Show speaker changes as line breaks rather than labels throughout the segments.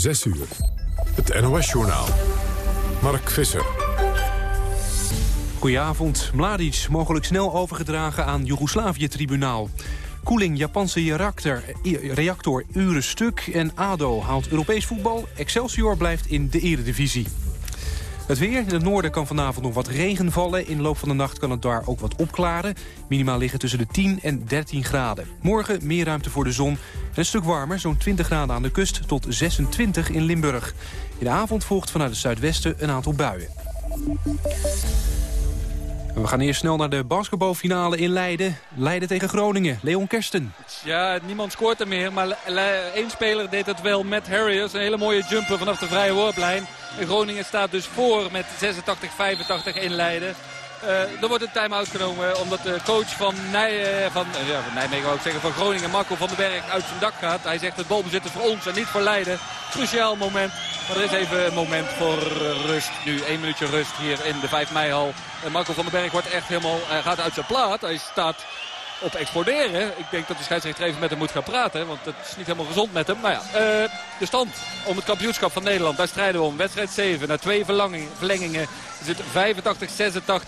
6 uur. Het NOS-journaal. Mark Visser.
Goedenavond. Mladic mogelijk snel overgedragen aan Joegoslavië-tribunaal. Koeling Japanse reactor, reactor uren stuk en ADO haalt Europees voetbal. Excelsior blijft in de eredivisie. Het weer. In het noorden kan vanavond nog wat regen vallen. In de loop van de nacht kan het daar ook wat opklaren. Minimaal liggen tussen de 10 en 13 graden. Morgen meer ruimte voor de zon. een stuk warmer, zo'n 20 graden aan de kust tot 26 in Limburg. In de avond volgt vanuit het zuidwesten een aantal buien. We gaan eerst snel naar de basketbalfinale in Leiden. Leiden tegen Groningen. Leon Kersten.
Ja, niemand scoort er meer. Maar één speler deed het wel met Harriers. Een hele mooie jumper vanaf de vrije worplijn. En Groningen staat dus voor met 86-85 in Leiden. Uh, er wordt een time-out genomen omdat de coach van, Nij, uh, van, ja, Nijmegen ik zeggen, van Groningen, Marco van den Berg, uit zijn dak gaat. Hij zegt het balbezit is voor ons en niet voor Leiden. Cruciaal moment. Maar er is even een moment voor rust. Nu één minuutje rust hier in de 5 mei-hal. En Marco van den Berg wordt echt helemaal, hij gaat uit zijn plaat. Hij staat op exploderen. Ik denk dat de scheidsrechter even met hem moet gaan praten. Want het is niet helemaal gezond met hem. Maar ja, uh, de stand om het kampioenschap van Nederland. Daar strijden we om. Wedstrijd 7. Na twee verlengingen het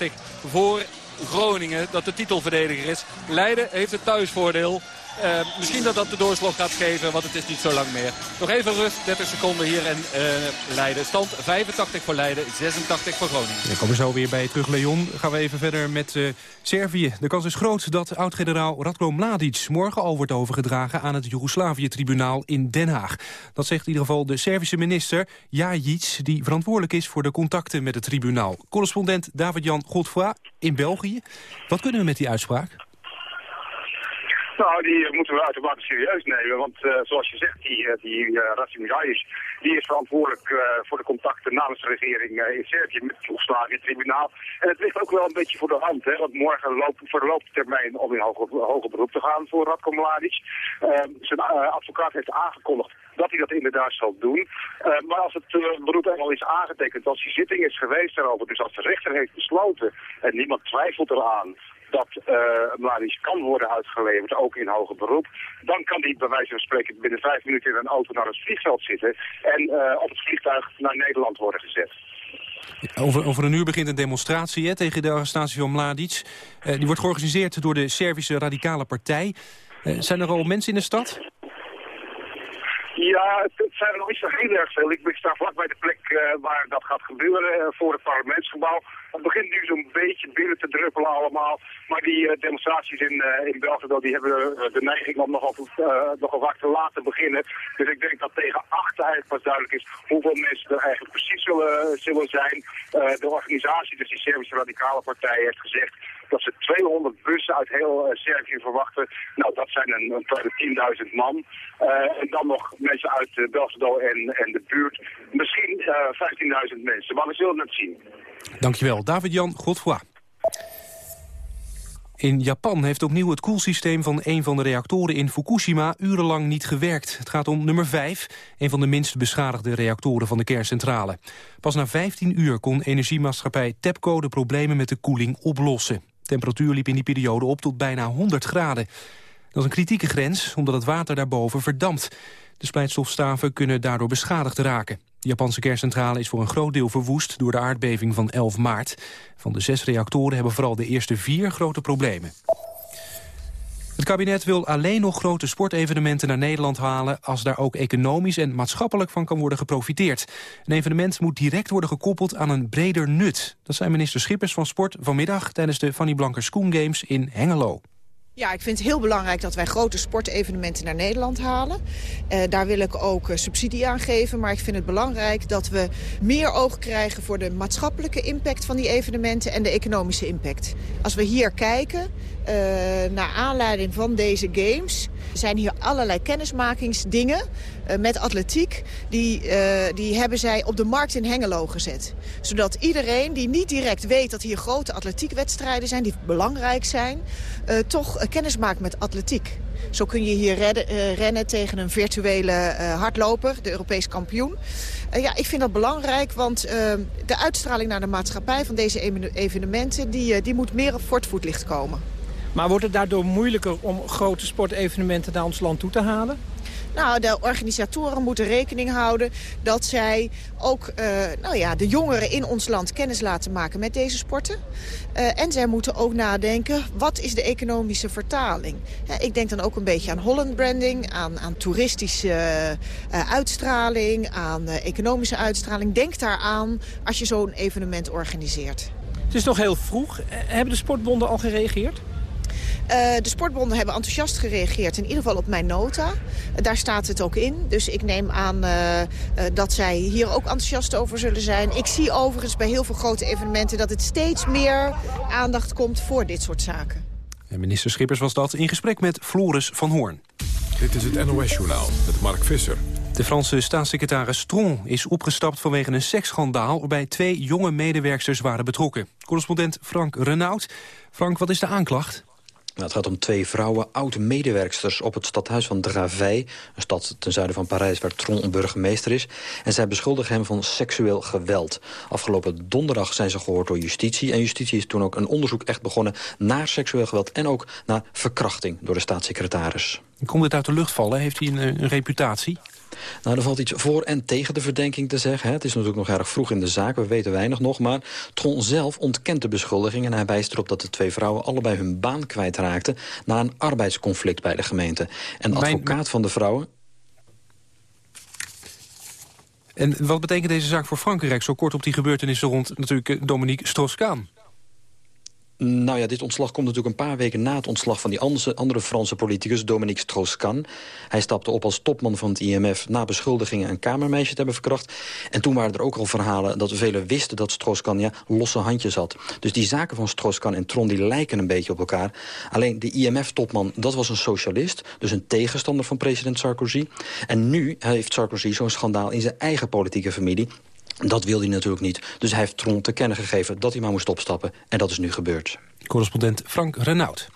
85-86 voor Groningen. Dat de titelverdediger is. Leiden heeft het thuisvoordeel. Uh, misschien dat dat de doorslag gaat geven, want het is niet zo lang meer. Nog even rust, 30 seconden hier en uh, Leiden. Stand 85 voor Leiden, 86 voor Groningen.
Dan komen we zo weer bij terug, Leon. Gaan we even verder met uh, Servië. De kans is groot dat oud-generaal Radko Mladic morgen al wordt overgedragen aan het Joegoslavië-tribunaal in Den Haag. Dat zegt in ieder geval de Servische minister Jajic, die verantwoordelijk is voor de contacten met het tribunaal. Correspondent David-Jan Godfroy in België. Wat kunnen we met die uitspraak?
Nou, die moeten we uitermate serieus nemen. Want uh, zoals je zegt, die, uh, die uh, Rasim die is verantwoordelijk voor de contacten namens de regering in Servië met het Joegoslavië-tribunaal. En het ligt ook wel een beetje voor de hand, hè, want morgen loopt, verloopt de termijn om in hoger, beroep te gaan voor Radko Mladic. Ehm, zijn advocaat heeft aangekondigd dat hij dat inderdaad zal doen. maar als het beroep eenmaal is aangetekend, als die zitting is geweest daarover, dus als de rechter heeft besloten en niemand twijfelt eraan dat uh, Mladic kan worden uitgeleverd, ook in hoger beroep. Dan kan hij bij wijze van spreken binnen vijf minuten in een auto naar het vliegveld zitten en uh, op het vliegtuig naar Nederland worden gezet.
Over, over een uur begint een demonstratie hè, tegen de arrestatie van Mladic. Uh, die wordt georganiseerd door de Servische Radicale Partij. zijn er al mensen in de stad?
Ja, het, zijn er nog niet zo heel erg veel. Ik sta vlak bij de plek uh, waar dat gaat gebeuren, uh, voor het parlementsgebouw. Het begint nu zo'n beetje binnen te druppelen allemaal. Maar die uh, demonstraties in, in België die hebben de neiging om nogal, nogal vaak te laten beginnen. Dus ik denk dat tegen acht pas duidelijk is hoeveel mensen er eigenlijk precies zullen, zullen zijn. de organisatie, dus die Servische Radicale Partij, heeft gezegd dat ze 200 bussen uit heel Servië verwachten. Nou, dat zijn een, een 10.000 man. en dan nog mensen uit uh, en, en de buurt. Misschien uh, 15.000 mensen, maar we zullen het zien.
Dankjewel, David-Jan Godfroy. In Japan heeft opnieuw het koelsysteem van een van de reactoren in Fukushima urenlang niet gewerkt. Het gaat om nummer 5, een van de minst beschadigde reactoren van de kerncentrale. Pas na 15 uur kon energiemaatschappij TEPCO de problemen met de koeling oplossen. Temperatuur liep in die periode op tot bijna 100 graden. Dat is een kritieke grens, omdat het water daarboven verdampt. De splijtstofstaven kunnen daardoor beschadigd raken. De Japanse kerncentrale is voor een groot deel verwoest door de aardbeving van 11 maart. Van de zes reactoren hebben vooral de eerste vier grote problemen. Het kabinet wil alleen nog grote sportevenementen naar Nederland halen... als daar ook economisch en maatschappelijk van kan worden geprofiteerd. Een evenement moet direct worden gekoppeld aan een breder nut. Dat zei minister Schippers van Sport vanmiddag... tijdens de Fanny Blanker Schoen Games in Hengelo.
Ja, ik vind het heel belangrijk dat wij grote sportevenementen naar Nederland halen. Uh, daar wil ik ook uh, subsidie aan geven. Maar ik vind het belangrijk dat we meer oog krijgen voor de maatschappelijke impact van die evenementen en de economische impact. Als we hier kijken, uh, naar aanleiding van deze games, zijn hier allerlei kennismakingsdingen met atletiek. Die, die hebben zij op de markt in Hengelo gezet. Zodat iedereen die niet direct weet dat hier grote atletiekwedstrijden zijn, die belangrijk zijn, toch kennis maakt met atletiek. Zo kun je hier rennen tegen een virtuele hardloper, de Europees kampioen. ja, ik vind dat belangrijk, want de uitstraling naar de maatschappij van deze evenementen... die, die moet meer voor het voetlicht komen.
Maar wordt het daardoor moeilijker om grote sportevenementen naar ons land toe te halen?
Nou, de organisatoren moeten rekening houden dat zij ook uh, nou ja, de jongeren in ons land kennis laten maken met deze sporten. Uh, en zij moeten ook nadenken, wat is de economische vertaling? ik denk dan ook een beetje aan Holland branding, aan, aan toeristische uh, uitstraling, aan economische uitstraling. Denk daaraan als je zo'n evenement organiseert.
Het is nog heel vroeg. Hebben de sportbonden al gereageerd?
Uh, de sportbonden hebben enthousiast gereageerd, in ieder geval op mijn nota. Daar staat het ook in. Dus ik neem aan uh, dat zij hier ook enthousiast over zullen zijn. Ik zie overigens bij heel veel grote evenementen dat het steeds meer aandacht komt voor dit soort zaken.
En minister Schippers was dat in gesprek met Floris van Hoorn.
Dit is het NOS-journaal met Mark Visser.
De Franse staatssecretaris Tron is opgestapt vanwege een seksschandaal... waarbij twee jonge medewerksters waren betrokken. Correspondent Frank Renaud. Frank, wat is de aanklacht?
Nou, het gaat om twee vrouwen, oud-medewerksters op het stadhuis van Draveil... een stad ten zuiden van Parijs waar Tron burgemeester is. En zij beschuldigen hem van seksueel geweld. Afgelopen donderdag zijn ze gehoord door justitie. En justitie is toen ook een onderzoek echt begonnen naar seksueel geweld... en ook naar verkrachting door de staatssecretaris.
Komt het uit de lucht vallen? Heeft hij een, een reputatie?
Nou, er valt iets voor en tegen de verdenking te zeggen. Het is natuurlijk nog erg vroeg in de zaak, we weten weinig nog. Maar Tron zelf ontkent de beschuldiging... en hij wijst erop dat de twee vrouwen allebei hun baan kwijtraakten... na een arbeidsconflict bij de gemeente. En de advocaat van de vrouwen...
En wat betekent deze zaak voor Frankrijk? Zo kort op die gebeurtenissen rond natuurlijk eh, Dominique Strauss-Kaan.
Nou ja, dit ontslag komt natuurlijk een paar weken na het ontslag van die andere, Franse politicus, Dominique Strauss-Kahn. Hij stapte op als topman van het IMF na beschuldigingen een kamermeisje te hebben verkracht. En toen waren er ook al verhalen dat velen wisten dat Strauss-Kahn ja, losse handjes had. Dus die zaken van Strauss-Kahn en Tron die lijken een beetje op elkaar. Alleen de IMF-topman, dat was een socialist, dus een tegenstander van president Sarkozy. En nu heeft Sarkozy zo'n schandaal in zijn eigen politieke familie. Dat wil hij natuurlijk niet. Dus hij heeft Tron te kennen gegeven dat hij maar moest opstappen. En dat is nu gebeurd.
Correspondent Frank Renaud.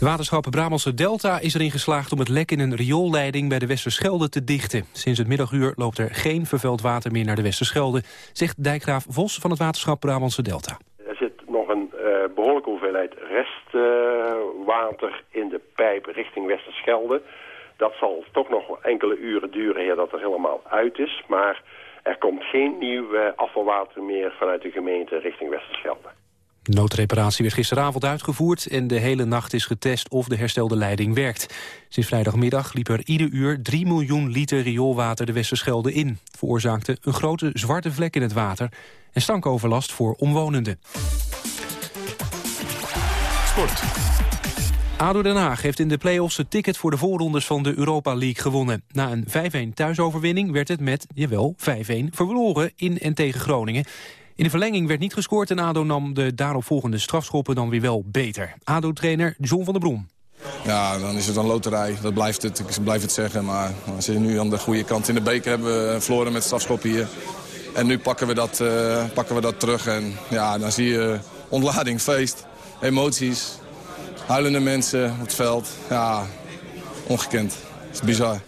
De waterschap Brabantse Delta is erin geslaagd om het lek in een rioolleiding bij de Westerschelde te dichten. Sinds het middaguur loopt er geen vervuild water meer naar de Westerschelde, zegt dijkgraaf Vos van het waterschap Brabantse Delta.
Er zit nog een uh, behoorlijke hoeveelheid restwater uh, in de pijp richting Westerschelde. Dat zal toch nog enkele uren duren eer dat er helemaal uit is. Maar er komt geen nieuw eh, afvalwater meer vanuit de gemeente richting Westerschelde.
De noodreparatie werd gisteravond uitgevoerd en de hele nacht is getest of de herstelde leiding werkt. Sinds vrijdagmiddag liep er ieder uur 3 miljoen liter rioolwater de Westerschelde in. Veroorzaakte een grote zwarte vlek in het water en stankoverlast voor omwonenden.
Sport.
ADO Den Haag heeft in de play-offs het ticket voor de voorrondes van de Europa League gewonnen. Na een 5-1 thuisoverwinning werd het met, jawel, 5-1 verloren in en tegen Groningen. In de verlenging werd niet gescoord en ADO nam de daaropvolgende strafschoppen dan weer wel beter. ADO-trainer John van der Brom.
Ja, dan is het een loterij. Dat blijft het. Ik blijf het zeggen. Maar we zitten nu aan de goede kant. In de beker hebben we verloren met strafschoppen hier. En nu pakken we dat, uh, pakken we dat terug. En ja, dan zie je ontlading, feest, emoties. Huilende mensen op het veld. Ja, ongekend. Het is bizar.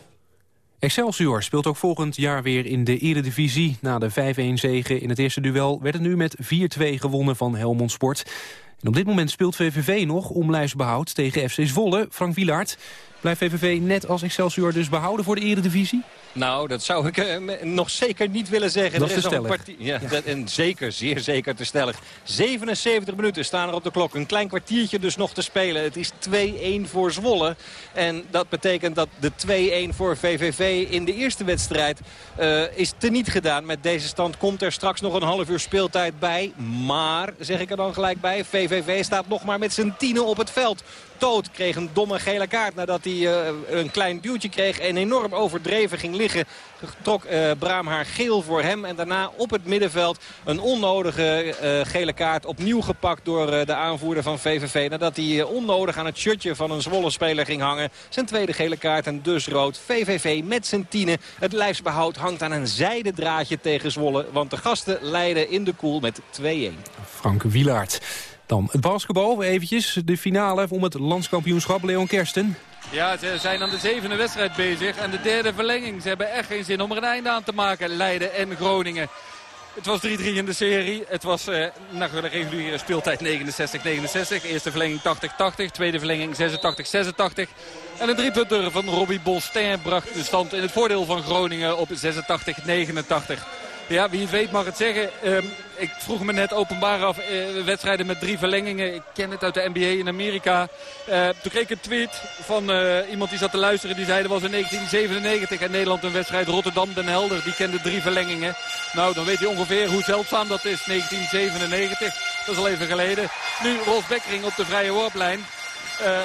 Excelsior speelt ook volgend jaar weer in de Eredivisie. Na de 5-1 zege in het eerste duel werd het nu met 4-2 gewonnen van Helmond Sport. En op dit moment speelt VVV nog om lijstbehoud tegen FC Zwolle. Frank Wielaert, blijft VVV net als Excelsior dus behouden voor de Eredivisie?
Nou, dat zou ik uh, nog zeker niet willen zeggen.
Dat er is, nog een
partij. Ja, ja. Dat, en zeker, zeer zeker te stellig. 77 minuten staan er op de klok. Een klein kwartiertje dus nog te spelen. Het is 2-1 voor Zwolle. En dat betekent dat de 2-1 voor VVV in de eerste wedstrijd uh, is teniet gedaan. Met deze stand komt er straks nog een half uur speeltijd bij. Maar, zeg ik er dan gelijk bij, VVV staat nog maar met zijn tienen op het veld. Kreeg een domme gele kaart nadat hij uh, een klein duwtje kreeg en enorm overdreven ging liggen. Trok uh, Braam haar geel voor hem en daarna op het middenveld een onnodige uh, gele kaart opnieuw gepakt door de aanvoerder van VVV. Nadat hij onnodig aan het shirtje van een Zwolle speler ging hangen. Zijn tweede gele kaart en dus rood. VVV met zijn tienen. Het lijfsbehoud hangt aan een zijden draadje tegen Zwolle. Want de gasten leiden in de koel met 2-1.
Frank Wielaert. Dan het basketbal, eventjes. De finale om het landskampioenschap, Leon Kersten.
Ja, ze zijn aan de zevende wedstrijd bezig. En de derde verlenging. Ze hebben echt geen zin om er een einde aan te maken. Leiden en Groningen. Het was 3-3 in de serie. Het was uh, na de reguliere speeltijd 69-69. Eerste verlenging 80-80. Tweede verlenging 86-86. En een driepunter van Robbie Bolstein bracht de stand in het voordeel van Groningen op 86-89. Ja, wie het weet mag het zeggen. Ehm, ik vroeg me net openbaar af, uh, wedstrijden met drie verlengingen. Ik ken het uit de NBA in Amerika. Uh, toen kreeg ik een tweet van uh, iemand die zat te luisteren. Die zei, er was in 1997 in Nederland een wedstrijd Rotterdam-Den Helder. Die kende drie verlengingen. Nou, dan weet je ongeveer hoe zeldzaam dat is. 1997, dat is al even geleden. Nu Rolf Bekkering op de vrije worplijn.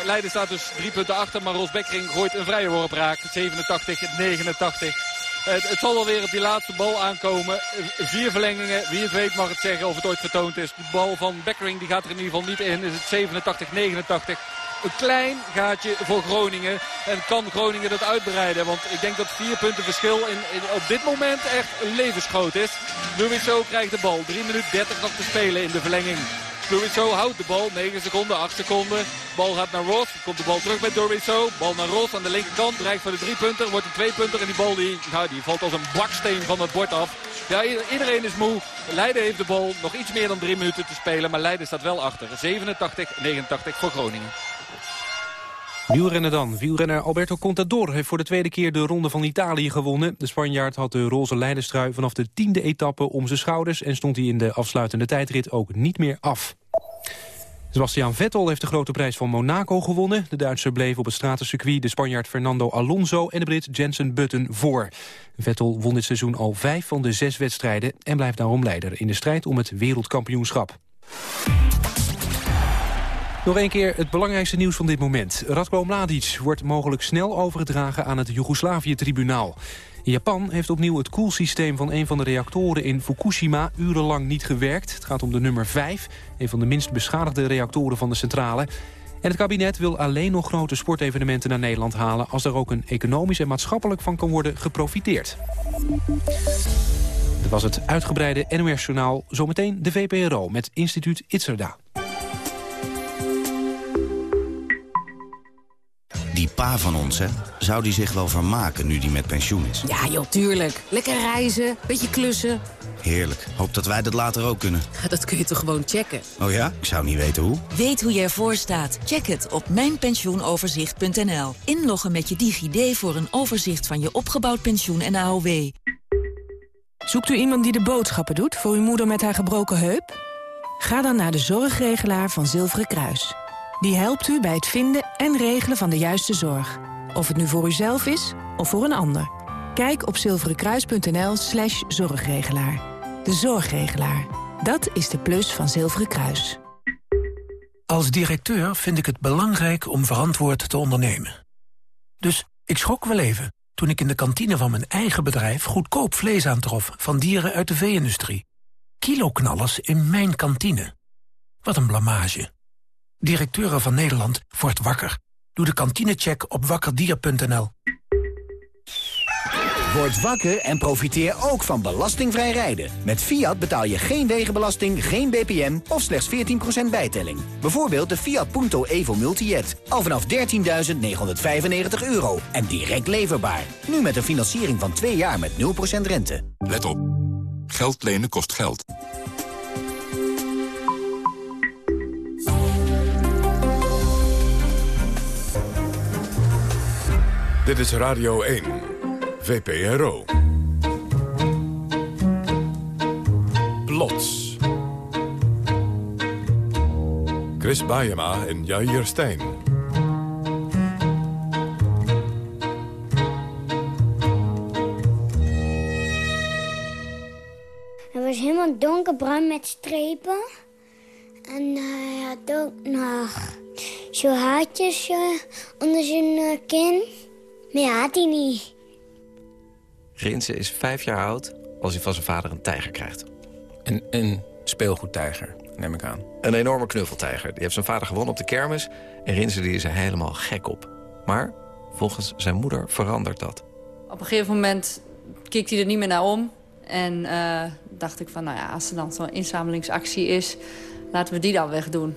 Leiden staat dus drie punten achter, maar Ros Bekkering gooit een vrije worp raak. 87-89. Het, zal wel weer op die laatste bal aankomen. Vier verlengingen. Wie het weet mag het zeggen of het ooit vertoond is. De bal van Beckering die gaat er in ieder geval niet in. Is het 87-89. Een klein gaatje voor Groningen. En kan Groningen dat uitbreiden? Want ik denk dat vier punten verschil in, op dit moment echt levensgroot is. zo krijgt de bal. 3 minuten 30 nog te spelen in de verlenging. Doriso houdt de bal. 9 seconden, 8 seconden. Bal gaat naar Ross. Komt de bal terug bij Doriso. Bal naar Ross aan de linkerkant. Dreigt voor de drie punter. Wordt een twee punter. En die bal die, nou, die valt als een baksteen van het bord af. Ja, iedereen is moe. Leiden heeft de bal. Nog iets meer dan drie minuten te spelen. Maar Leiden staat wel achter. 87-89 voor Groningen.
Wielrennen dan. Wielrenner Alberto Contador heeft voor de tweede keer de Ronde van Italië gewonnen. De Spanjaard had de roze leidenstrui vanaf de tiende etappe om zijn schouders... en stond hij in de afsluitende tijdrit ook niet meer af. Sebastian Vettel heeft de grote prijs van Monaco gewonnen. De Duitser bleef op het stratencircuit de Spanjaard Fernando Alonso... en de Brit Jensen Button voor. Vettel won dit seizoen al vijf van de zes wedstrijden... en blijft daarom leider in de strijd om het wereldkampioenschap. Nog een keer het belangrijkste nieuws van dit moment. Radko Mladic wordt mogelijk snel overgedragen aan het Joegoslavië-tribunaal. Japan heeft opnieuw het koelsysteem van een van de reactoren in Fukushima urenlang niet gewerkt. Het gaat om de nummer 5, een van de minst beschadigde reactoren van de centrale. En het kabinet wil alleen nog grote sportevenementen naar Nederland halen... als er ook een economisch en maatschappelijk van kan worden geprofiteerd. Dat was het uitgebreide NOS-journaal. Zometeen de VPRO met instituut Itzerda.
Die pa van ons, hè? Zou die zich wel vermaken nu die met pensioen is?
Ja, joh, tuurlijk. Lekker reizen, beetje klussen.
Heerlijk. Hoop dat wij dat later ook kunnen.
Dat kun je toch gewoon checken?
Oh ja? Ik zou niet weten hoe.
Weet hoe je ervoor staat? Check het op mijnpensioenoverzicht.nl. Inloggen met je DigiD voor een overzicht van je opgebouwd pensioen en AOW.
Zoekt u iemand die de boodschappen doet voor uw moeder met haar gebroken heup? Ga dan naar de zorgregelaar van Zilveren Kruis. Die helpt u bij het vinden en regelen van de juiste zorg. Of het nu voor uzelf is of voor een ander. Kijk op zilverenkruis.nl slash zorgregelaar. De zorgregelaar. Dat is de plus van Zilveren Kruis.
Als directeur vind ik het belangrijk om verantwoord te ondernemen. Dus ik schrok wel even toen ik in de kantine van mijn eigen bedrijf... goedkoop vlees aantrof van dieren uit de vee-industrie. Kiloknallers in mijn kantine. Wat een blamage. Directeuren van Nederland wordt wakker. Doe de kantinecheck op wakkerdier.nl.
Word wakker en profiteer ook van belastingvrij rijden. Met Fiat betaal je geen wegenbelasting, geen BPM of slechts 14% bijtelling. Bijvoorbeeld de Fiat Punto Evo Multijet. Al vanaf 13.995 euro en direct leverbaar. Nu met een financiering van 2 jaar met 0% rente.
Let op. Geld lenen kost geld. Dit is Radio 1, VPRO. Plots. Chris Baiema en Jair Stijn.
Het was helemaal donkerbruin met strepen. En hij had ook nog zo haartjes uh, onder zijn uh, kin. Nee, had hij niet.
Rinse is vijf jaar oud als hij van zijn vader een tijger krijgt.
Een, een speelgoedtijger, neem ik aan.
Een enorme knuffeltijger. Die heeft zijn vader gewonnen op de kermis... en Rinse die is er helemaal gek op. Maar volgens zijn moeder verandert dat.
Op een gegeven moment keek hij er niet meer naar om. En uh, dacht ik van, nou ja, als er dan zo'n inzamelingsactie is... laten we die dan wegdoen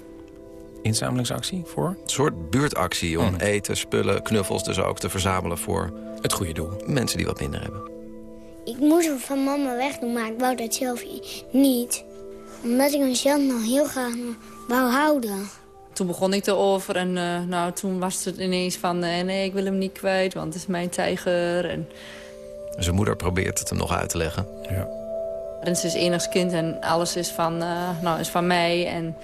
inzamelingsactie voor? Een
soort buurtactie om eten, spullen, knuffels dus ook te verzamelen voor...
Het goede doel.
Mensen die wat minder hebben.
Ik moest hem van mama wegdoen, maar ik wou dat zelf niet. Omdat ik hem zelf nog heel graag wou houden.
Toen begon ik erover en uh, nou, toen was het ineens van... Uh, nee, ik wil hem niet kwijt, want het is mijn tijger. En...
Zijn moeder probeert het hem nog uit te leggen.
Ja. Rens is enigst kind en alles is van, uh, nou, is van mij. En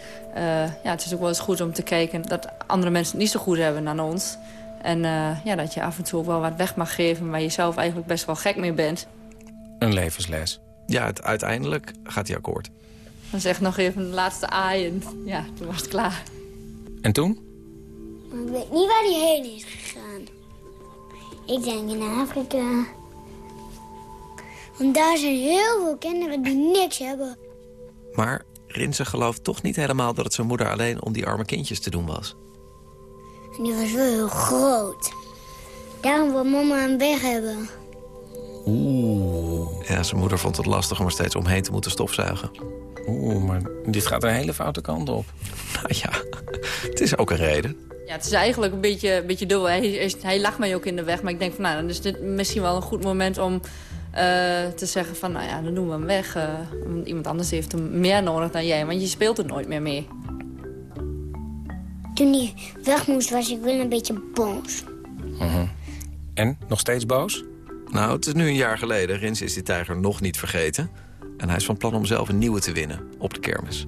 ja, het is ook wel eens goed om te kijken dat andere mensen het niet zo goed hebben dan ons. En ja, dat je af en toe ook wel wat weg mag geven... waar je zelf eigenlijk best wel gek mee bent.
Een levensles.
Ja, het, uiteindelijk gaat hij akkoord.
Dan zeg nog even de laatste aai en ja, toen was het klaar.
En toen?
Ik weet niet waar hij heen is gegaan. Ik denk in Afrika. Want daar zijn heel veel kinderen die niks hebben.
Maar Rinse gelooft toch niet helemaal dat het zijn moeder alleen om die arme kindjes te doen was.
En die was wel heel groot. Daarom wil mama hem weg hebben.
Oeh. Ja, zijn moeder vond het lastig om er steeds omheen te moeten stofzuigen.
Oeh, maar dit gaat een hele foute kant op.
Nou ja, het is ook een reden.
Ja, het is eigenlijk een beetje, een beetje dubbel. Hij, hij lag mij ook in de weg, maar ik denk van nou, dan is dit misschien wel een goed moment om te zeggen van nou ja, dan doen we hem weg. Uh, iemand anders heeft hem meer nodig dan jij, want je speelt er nooit meer mee.
Toen hij weg moest was ik wel een beetje boos.
Uh -huh. En, nog steeds boos?
Nou, het is nu een jaar geleden. Rins is die tijger nog niet vergeten. En hij is van plan om zelf een nieuwe te winnen op de kermis.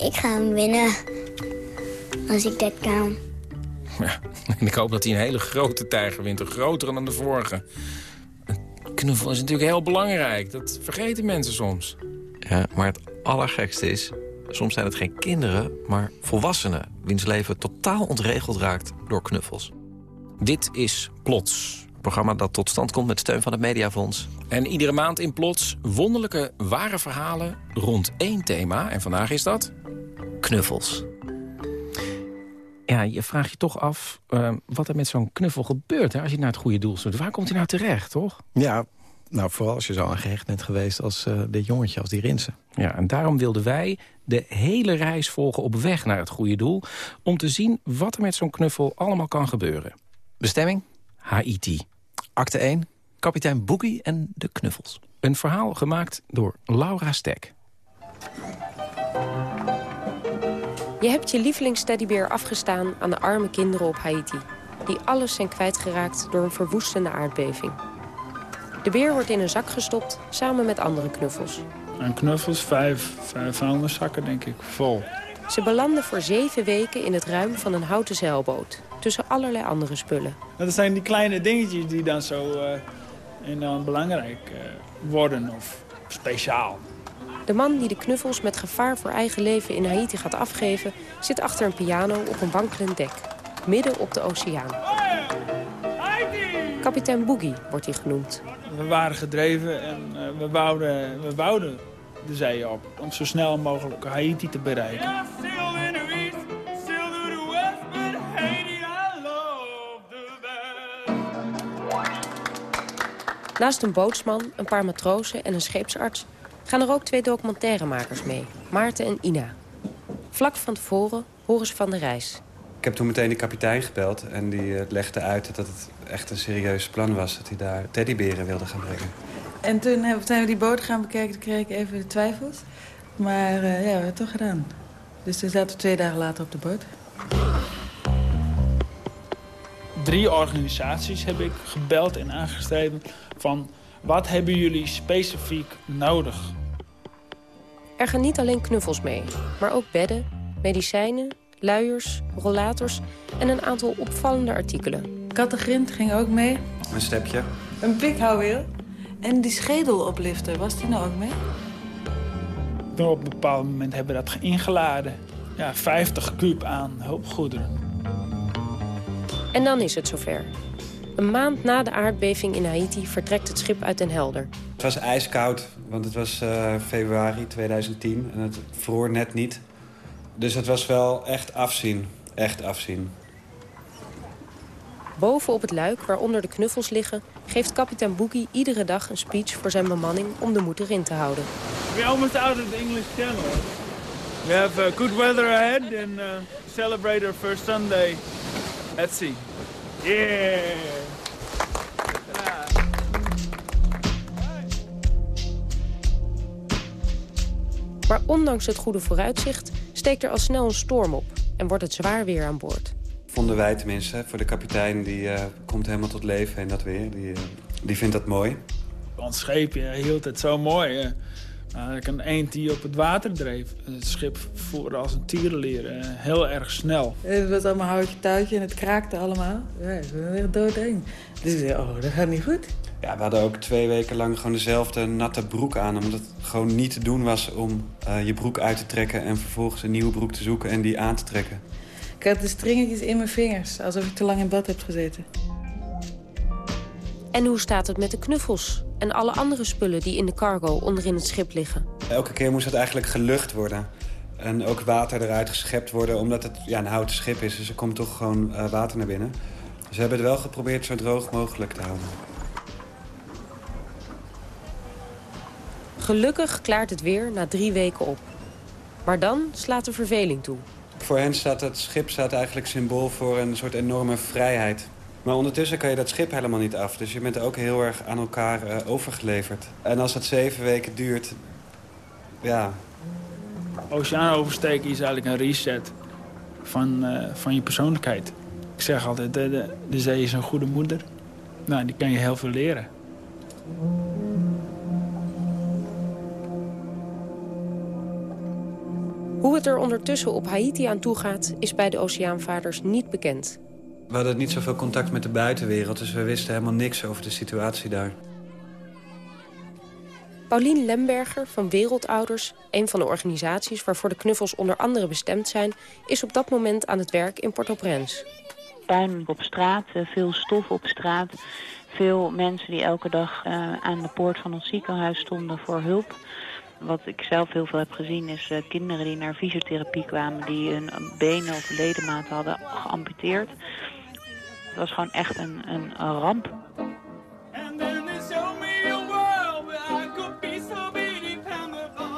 Ik ga hem winnen. Als ik dat kan.
Ja, en ik hoop dat hij een hele grote tijger wint. Een grotere dan de vorige. Knuffel is natuurlijk heel belangrijk. Dat vergeten mensen soms.
Ja, maar het allergekste is... soms zijn het geen kinderen, maar volwassenen... wiens leven totaal ontregeld raakt door knuffels.
Dit is Plots.
Een programma dat tot stand komt met steun van het Mediafonds.
En iedere maand in Plots wonderlijke, ware verhalen rond één thema. En vandaag is dat...
Knuffels.
Ja, je vraagt je toch af uh, wat er met zo'n knuffel gebeurt... Hè, als je naar het goede doel zoekt. Waar komt hij nou terecht, toch?
Ja, nou, vooral als je zo aangehecht bent geweest als uh, dit jongetje, als die Rinsen.
Ja, en daarom wilden wij de hele reis volgen op weg naar het goede doel... om te zien wat er met zo'n knuffel allemaal kan gebeuren.
Bestemming?
Haiti.
Acte 1, kapitein Boogie en de knuffels.
Een verhaal gemaakt door Laura Stek.
Je hebt je lievelingsteddybeer afgestaan aan de arme kinderen op Haiti... die alles zijn kwijtgeraakt door een verwoestende aardbeving. De beer wordt in een zak gestopt samen met andere knuffels.
En knuffels, vijf, vijf vuilniszakken denk ik, vol.
Ze belanden voor zeven weken in het ruim van een houten zeilboot. Tussen allerlei andere spullen.
Dat zijn die kleine dingetjes die dan zo uh, enorm belangrijk uh, worden of speciaal.
De man die de knuffels met gevaar voor eigen leven in Haiti gaat afgeven... zit achter een piano op een wankelend dek. Midden op de oceaan. Kapitein Boogie wordt hij genoemd.
We waren gedreven en uh, we, wouden, we wouden de zee op. Om zo snel mogelijk Haiti te bereiken.
Naast een bootsman, een paar matrozen en een scheepsarts... gaan er ook twee documentairemakers mee, Maarten en Ina. Vlak van tevoren horen ze van de reis.
Ik heb toen meteen de kapitein gebeld en die uh, legde uit dat het echt een serieus plan was... dat hij daar teddyberen wilde gaan brengen.
En toen uh, zijn we die boot gaan bekijken, toen kreeg ik even de twijfels. Maar uh, ja, we hebben het toch gedaan. Dus toen zaten we twee dagen later op de boot.
Drie organisaties heb ik gebeld en aangeschreven van... wat hebben jullie specifiek nodig?
Er gaan niet alleen knuffels mee, maar ook bedden, medicijnen, luiers, rollators en een aantal opvallende artikelen.
Kattegrind ging ook mee.
Een stepje.
Een pikhouweel. En die schedeloplifter, was die nou ook mee?
Toen op een bepaald moment hebben we dat ingeladen. Ja, 50 kuub aan hulpgoederen.
En dan is het zover. Een maand na de aardbeving in Haiti vertrekt het schip uit Den Helder.
Het was ijskoud, want het was uh, februari 2010 en het vroor net niet. Dus het was wel echt afzien. Echt afzien.
Boven op het luik, waaronder de knuffels liggen... geeft kapitein Boogie iedere dag een speech voor zijn bemanning... om de moed erin te houden.
We're almost out of the English Channel. We have uh, good weather ahead and uh, celebrate our first Sunday at sea. Yeah!
Maar ondanks het goede vooruitzicht steekt er al snel een storm op... en wordt het zwaar weer aan boord.
Vonden wij tenminste. Voor de kapitein die uh, komt helemaal tot leven in dat weer. Die, uh, die vindt dat mooi.
Ons scheepje hield het zo mooi. Uh, ik een eend die op het water dreef. Het schip voerde als een tierenlier. heel erg snel.
Het was allemaal houtje touwtje en het kraakte allemaal. Ja, ik ben echt doodeng. Dus ik zei, oh, dat gaat niet goed.
Ja, we hadden ook twee weken lang gewoon dezelfde natte broek aan. Omdat het gewoon niet te doen was om uh, je broek uit te trekken... en vervolgens een nieuwe broek te zoeken en die aan te trekken.
Ik had de stringetjes in mijn vingers, alsof ik te lang in bad heb gezeten.
En hoe staat het met de knuffels en alle andere spullen die in de cargo onderin het schip liggen?
Elke keer moest het eigenlijk gelucht worden. En ook water eruit geschept worden, omdat het ja, een houten schip is. Dus er komt toch gewoon uh, water naar binnen. Dus we hebben het wel geprobeerd zo droog mogelijk te houden.
Gelukkig klaart het weer na drie weken op. Maar dan slaat de verveling toe.
Voor hen staat het schip staat eigenlijk symbool voor een soort enorme vrijheid. Maar ondertussen kan je dat schip helemaal niet af. Dus je bent ook heel erg aan elkaar uh, overgeleverd. En als het zeven weken duurt, ja...
Oceaan oversteken is eigenlijk een reset van, uh, van je persoonlijkheid. Ik zeg altijd, de, de, de zee is een goede moeder. Nou, die kan je heel veel leren.
Hoe het er ondertussen op Haiti aan toe gaat, is bij de oceaanvaders niet bekend.
We hadden niet zoveel contact met de buitenwereld, dus we wisten helemaal niks over de situatie daar.
Paulien Lemberger van Wereldouders, een van de organisaties waarvoor de knuffels onder andere bestemd zijn, is op dat moment aan het werk in Port-au-Prince.
Puin op straat, eh, veel stof op straat. Veel mensen die elke dag uh, aan de poort van ons ziekenhuis stonden voor hulp. Wat ik zelf heel veel heb gezien is uh, kinderen die naar fysiotherapie kwamen... die hun benen of ledematen hadden geamputeerd. Het was gewoon echt een, een, een ramp.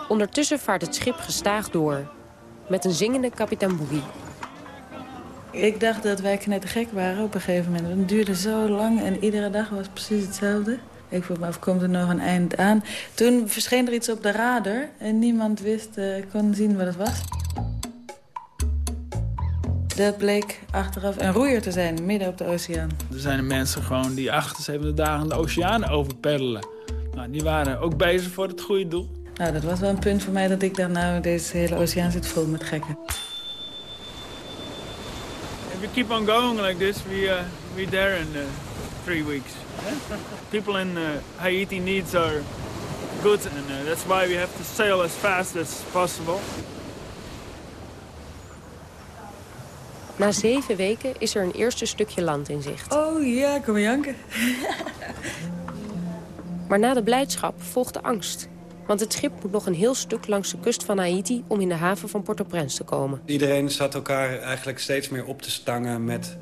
Ondertussen vaart het schip gestaag door. Met een zingende kapitein Boogie.
Ik dacht dat wij knettergek waren op een gegeven moment. Het duurde zo lang en iedere dag was precies hetzelfde. Ik vroeg me af, komt er nog een eind aan? Toen verscheen er iets op de radar en niemand wist, uh, kon zien wat het was. Dat bleek achteraf een roeier te zijn, midden op de oceaan.
Er zijn mensen gewoon die 78 dagen de oceaan overpeddelen. Nou, die waren ook bezig voor het goede doel.
Nou, dat was wel een punt voor mij dat ik dacht, nou, deze hele oceaan zit vol met gekken.
If we keep on going like this, we, uh, we there in uh, three weeks. People in uh, Haiti needs our goods and uh, that's why we have to sail as fast as possible.
Na zeven weken is er een eerste stukje land in zicht.
Oh ja, kom maar janken.
maar na de blijdschap volgt de angst. Want het schip moet nog een heel stuk langs de kust van Haiti... om in de haven van Port-au-Prince te komen.
Iedereen zat elkaar eigenlijk steeds meer op te stangen met...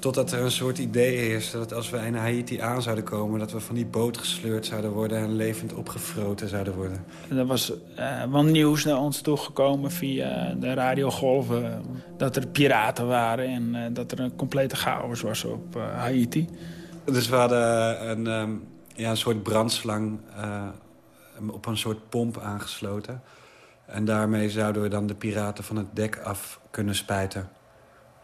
totdat er een soort idee is dat als we in Haiti aan zouden komen... dat we van die boot gesleurd zouden worden en levend opgefroten zouden worden.
Er was uh, wel nieuws naar ons toegekomen via de radiogolven... dat er piraten waren en uh, dat er een complete chaos was op uh, Haiti.
Dus we hadden een, um, ja, een soort brandslang op een soort pomp aangesloten. En daarmee zouden we dan de piraten van het dek af kunnen spijten.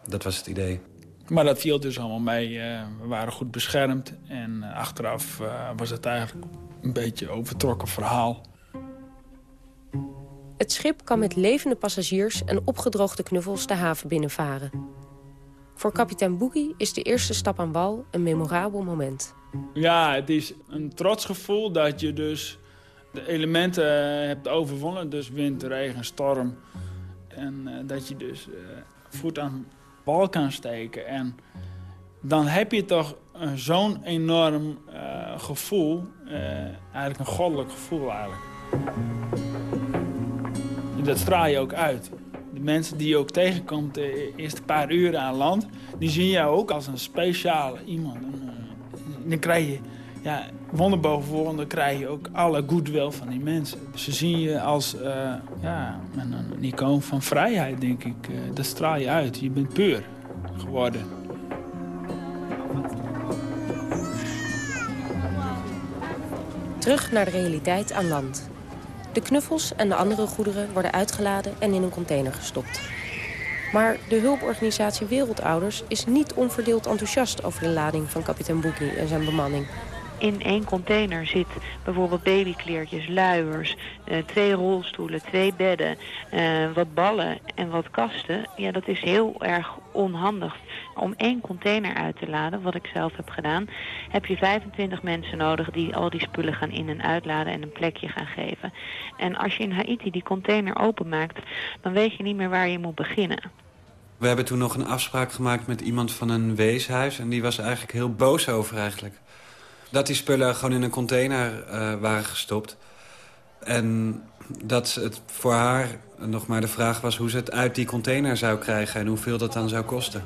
Dat was het idee.
Maar dat viel dus allemaal mee. Uh, we waren goed beschermd. En uh, achteraf uh, was het eigenlijk een beetje overtrokken verhaal.
Het schip kan met levende passagiers en opgedroogde knuffels de haven binnenvaren. Voor kapitein Boogie is de eerste stap aan wal een memorabel moment.
Ja, het is een trots gevoel dat je dus de elementen hebt overwonnen. Dus wind, regen, storm. En dat je dus voet aan wal kan steken. En dan heb je toch zo'n enorm gevoel. eigenlijk een goddelijk gevoel eigenlijk. En dat straal je ook uit. De mensen die je ook tegenkomt de eerste paar uren aan land... die zien jou ook als een speciale iemand. En, dan krijg je ja, wonderboven wonder krijg je ook alle goodwill van die mensen. Ze zien je als uh, ja, een, icoon van vrijheid, denk ik. Uh, dat straal je uit. Je bent puur geworden.
Terug naar de realiteit aan land. De knuffels en de andere goederen worden uitgeladen en in een container gestopt. Maar de hulporganisatie Wereldouders is niet onverdeeld enthousiast... over de lading van kapitein Boogie en zijn bemanning.
In één container zit bijvoorbeeld babykleertjes, luiers, eh, twee rolstoelen, twee bedden, eh, wat ballen en wat kasten. Ja, dat is heel erg onhandig. Om één container uit te laden, wat ik zelf heb gedaan, heb je 25 mensen nodig die al die spullen gaan in- en uitladen en een plekje gaan geven. En als je in Haiti die container openmaakt, dan weet je niet meer waar je moet beginnen.
We hebben toen nog een afspraak gemaakt met iemand van een weeshuis... en die was eigenlijk heel boos over eigenlijk. Dat die spullen gewoon in een container uh, waren gestopt. En dat het voor haar nog maar de vraag was hoe ze het uit die container zou krijgen... en hoeveel dat dan zou kosten.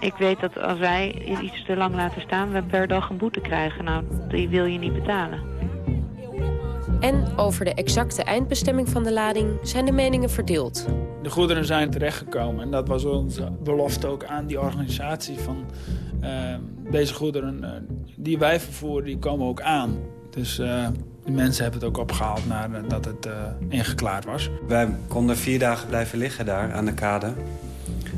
Ik weet dat als wij iets te lang laten staan... we per dag een boete krijgen. Nou, die wil je niet betalen.
En over de exacte eindbestemming van de lading zijn de meningen verdeeld.
De goederen zijn terechtgekomen. En dat was onze belofte ook aan die organisatie. Van, deze goederen uh, die wij vervoeren, die komen ook aan. Dus uh, de mensen hebben het ook opgehaald nadat het ingeklaard was.
Wij konden vier dagen blijven liggen daar aan de kade.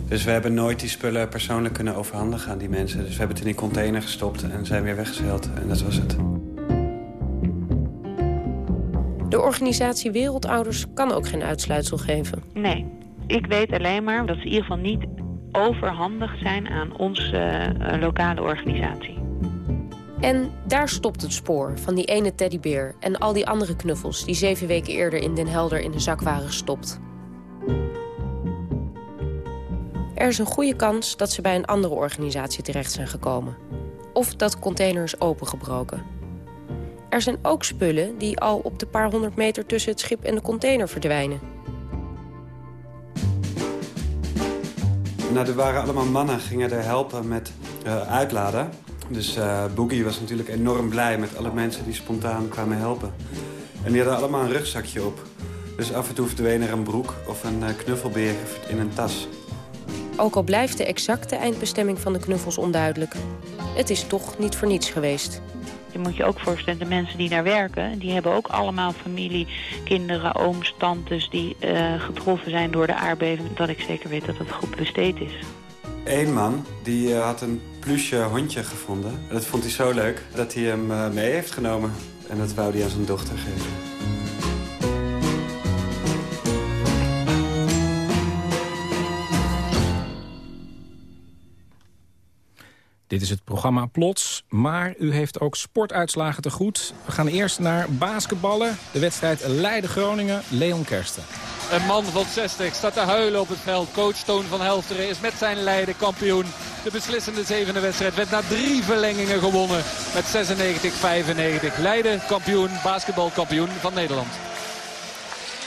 Dus we hebben nooit die spullen persoonlijk kunnen overhandigen aan die mensen. Dus we hebben het in die container gestopt en zijn weer weggezeild. En dat was het.
De organisatie Wereldouders kan ook geen uitsluitsel geven.
Nee, ik weet alleen maar dat ze in ieder geval niet overhandig zijn aan onze uh, lokale organisatie.
En daar stopt het spoor van die ene teddybeer en al die andere knuffels... die zeven weken eerder in Den Helder in de zak waren gestopt. Er is een goede kans dat ze bij een andere organisatie terecht zijn gekomen. Of dat container is opengebroken. Er zijn ook spullen die al op de paar honderd meter tussen het schip en de container verdwijnen.
Nou, er waren allemaal mannen, gingen er helpen met uh, uitladen. Dus uh, Boogie was natuurlijk enorm blij met alle mensen die spontaan kwamen helpen. En die hadden allemaal een rugzakje op. Dus af en toe verdween er een broek of een uh, knuffelbeer in een tas.
Ook al blijft de exacte eindbestemming van de knuffels onduidelijk. Het is toch niet voor niets geweest.
Je moet je ook voorstellen, de mensen die daar werken... die hebben ook allemaal familie, kinderen, ooms, tantes... die uh, getroffen zijn door de aardbeving. Dat ik zeker weet dat het goed besteed is.
Eén man die uh, had een plusje hondje gevonden. En dat vond hij zo leuk dat hij hem uh, mee heeft genomen. En dat wou hij aan zijn dochter geven.
Dit is het programma Plots, maar u heeft ook sportuitslagen te goed. We gaan eerst naar basketballen. De wedstrijd Leiden-Groningen, Leon Kersten.
Een man van 60 staat te huilen op het veld. Coach Toon van Helfteren is met zijn Leiden kampioen. De beslissende zevende wedstrijd werd na drie verlengingen gewonnen. Met 96-95. Leiden kampioen, basketbalkampioen van Nederland.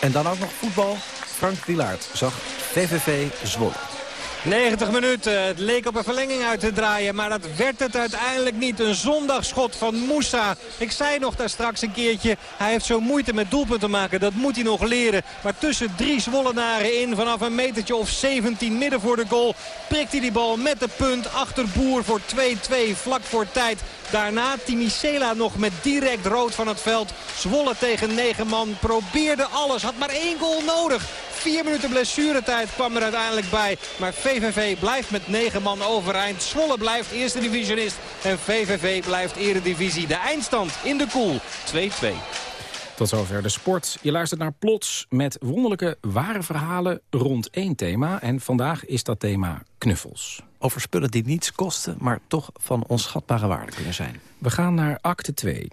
En dan ook nog voetbal. Frank Wilaert zag VVV Zwolle.
90 minuten. Het leek op een verlenging uit te draaien. Maar dat werd het uiteindelijk niet. Een zondagschot van Moussa. Ik zei nog daar straks een keertje. Hij heeft zo moeite met doelpunten maken. Dat moet hij nog leren. Maar tussen drie Zwollenaren in. Vanaf een metertje of 17 midden voor de goal. Prikt hij die bal met de punt. Achter Boer voor 2-2. Vlak voor tijd. Daarna Timicela nog met direct rood van het veld. Zwolle tegen 9 man. Probeerde alles. Had maar één goal nodig. Vier minuten blessuretijd kwam er uiteindelijk bij. Maar VVV blijft met negen man overeind. Zwolle blijft eerste divisionist. En VVV blijft eredivisie. De eindstand in de koel. 2-2.
Tot zover de sport. Je luistert naar Plots met wonderlijke ware verhalen rond één thema. En vandaag is dat thema knuffels.
Over spullen die niets kosten, maar toch van onschatbare waarde kunnen zijn.
We gaan naar acte 2.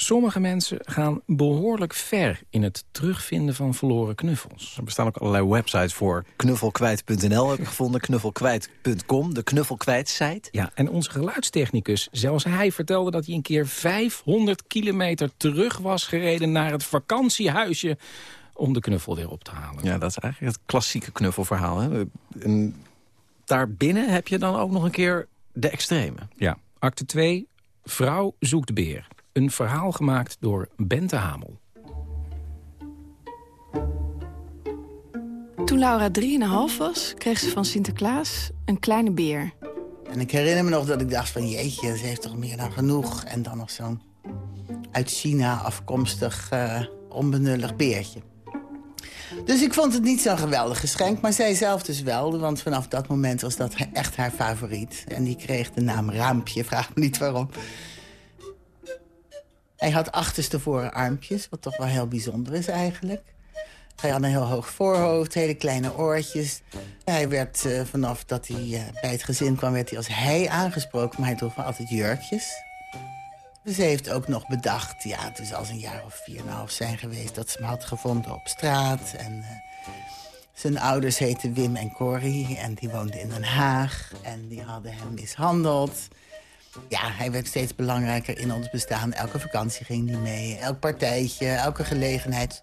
Sommige mensen gaan behoorlijk ver in het terugvinden van verloren knuffels.
Er bestaan ook allerlei websites voor. Knuffelkwijt.nl heb ik gevonden, knuffelkwijt.com, de knuffelkwijt-site.
Ja, en onze geluidstechnicus, zelfs hij vertelde dat hij een keer 500 kilometer terug was gereden naar het vakantiehuisje om de knuffel weer op te halen.
Ja, dat is eigenlijk het klassieke knuffelverhaal. Hè? En daarbinnen heb je dan ook nog een keer de extreme.
Ja, acte 2, vrouw zoekt beer. Een verhaal gemaakt door Bente Hamel.
Toen Laura 3,5 was, kreeg ze van Sinterklaas een kleine beer.
En ik herinner me nog dat ik dacht van jeetje, ze heeft toch meer dan genoeg. En dan nog zo'n uit China afkomstig uh, onbenullig beertje. Dus ik vond het niet zo'n geweldig geschenk, maar zij zelf dus wel. Want vanaf dat moment was dat echt haar favoriet. En die kreeg de naam Raampje, vraag me niet waarom. Hij had achterstevoren armpjes, wat toch wel heel bijzonder is eigenlijk. Hij had een heel hoog voorhoofd, hele kleine oortjes. Hij werd uh, vanaf dat hij uh, bij het gezin kwam, werd hij als hij aangesproken. Maar hij droeg wel altijd jurkjes. Dus ze heeft ook nog bedacht, ja, het is als een jaar of vier en een half zijn geweest... dat ze hem had gevonden op straat. En uh, zijn ouders heten Wim en Corrie en die woonden in Den Haag. En die hadden hem mishandeld. Ja, hij werd steeds belangrijker in ons bestaan. Elke vakantie ging hij mee, elk partijtje, elke gelegenheid.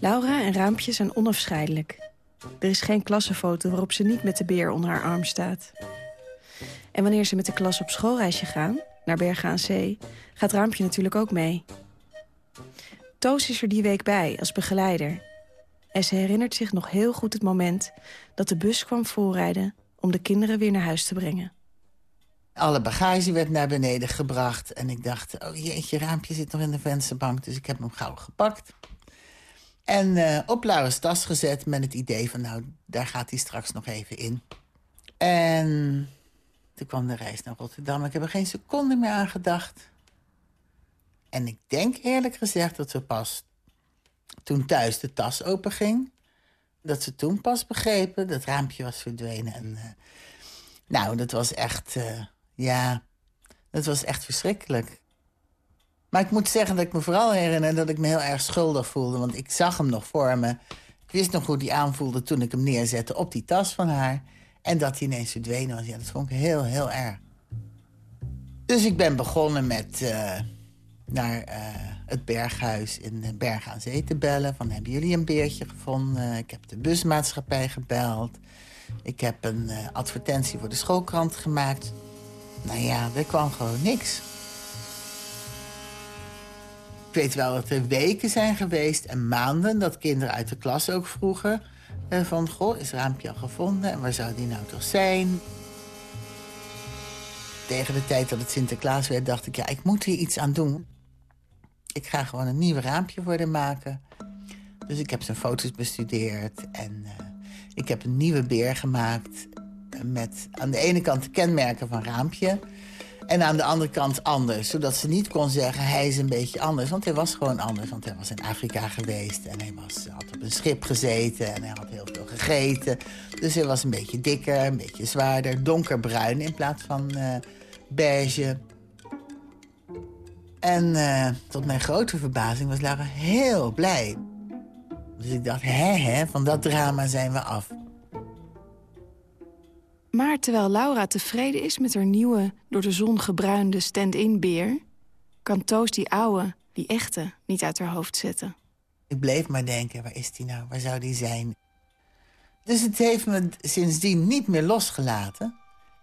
Laura en Raampje zijn onafscheidelijk. Er is geen klassenfoto waarop ze niet met de beer onder haar arm staat. En wanneer ze met de klas op schoolreisje gaan, naar Bergen aan Zee... gaat Raampje natuurlijk ook mee. Toos is er die week bij, als begeleider. En ze herinnert zich nog heel goed het moment dat de bus kwam voorrijden... om de kinderen weer naar huis te brengen.
Alle bagage werd naar beneden gebracht. En ik dacht, oh jeetje, Raampje zit nog in de vensterbank. Dus ik heb hem gauw gepakt. En uh, op Laura's tas gezet met het idee van... nou, daar gaat hij straks nog even in. En toen kwam de reis naar Rotterdam. Ik heb er geen seconde meer aan gedacht. En ik denk eerlijk gezegd dat we pas toen thuis de tas openging... dat ze toen pas begrepen dat raampje was verdwenen. En, uh, nou, dat was echt... Uh, ja, dat was echt verschrikkelijk. Maar ik moet zeggen dat ik me vooral herinner dat ik me heel erg schuldig voelde. Want ik zag hem nog voor me. Ik wist nog hoe hij aanvoelde toen ik hem neerzette op die tas van haar. En dat hij ineens verdwenen was. Ja, dat vond ik heel, heel erg. Dus ik ben begonnen met uh, naar uh, het berghuis in Bergen aan Zee te bellen. Van, hebben jullie een beertje gevonden? Ik heb de busmaatschappij gebeld. Ik heb een uh, advertentie voor de schoolkrant gemaakt. Nou ja, er kwam gewoon niks. Ik weet wel dat er weken zijn geweest en maanden... dat kinderen uit de klas ook vroegen... Eh, van, goh, is Raampje al gevonden en waar zou die nou toch zijn? Tegen de tijd dat het Sinterklaas werd, dacht ik... ja, ik moet hier iets aan doen. Ik ga gewoon een nieuw raampje hem maken. Dus ik heb zijn foto's bestudeerd en uh, ik heb een nieuwe beer gemaakt... met aan de ene kant de kenmerken van Raampje... En aan de andere kant anders. Zodat ze niet kon zeggen, hij is een beetje anders. Want hij was gewoon anders. Want hij was in Afrika geweest. En hij was, had op een schip gezeten. En hij had heel veel gegeten. Dus hij was een beetje dikker, een beetje zwaarder. Donkerbruin in plaats van uh, beige. En uh, tot mijn grote verbazing was Lara heel blij. Dus ik dacht, hè, hè, van dat drama zijn we af.
Maar terwijl Laura tevreden is met haar nieuwe, door de zon gebruinde stand-in beer... kan Toos die oude, die echte, niet uit haar hoofd zetten.
Ik bleef maar denken, waar is die nou? Waar zou die zijn? Dus het heeft me sindsdien niet meer losgelaten.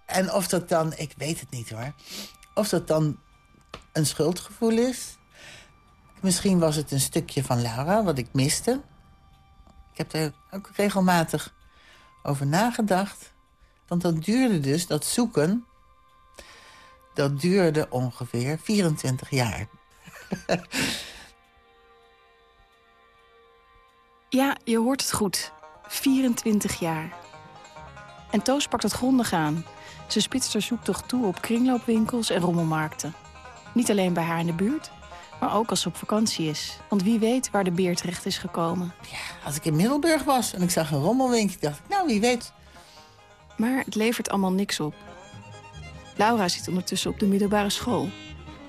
En of dat dan, ik weet het niet hoor... of dat dan een schuldgevoel is... Misschien was het een stukje van Laura, wat ik miste. Ik heb er ook regelmatig over nagedacht... Want dat duurde dus, dat zoeken... dat duurde ongeveer 24 jaar.
ja, je hoort het goed. 24 jaar. En Toos pakt het grondig aan. Ze spitst haar zoektocht toe op kringloopwinkels en rommelmarkten. Niet alleen bij haar in de buurt, maar ook als ze op vakantie is. Want wie weet waar de beer terecht is gekomen.
Ja, als ik in Middelburg was en ik zag een rommelwinkel... dacht ik, nou, wie weet
maar het levert allemaal niks op. Laura zit ondertussen op de middelbare school.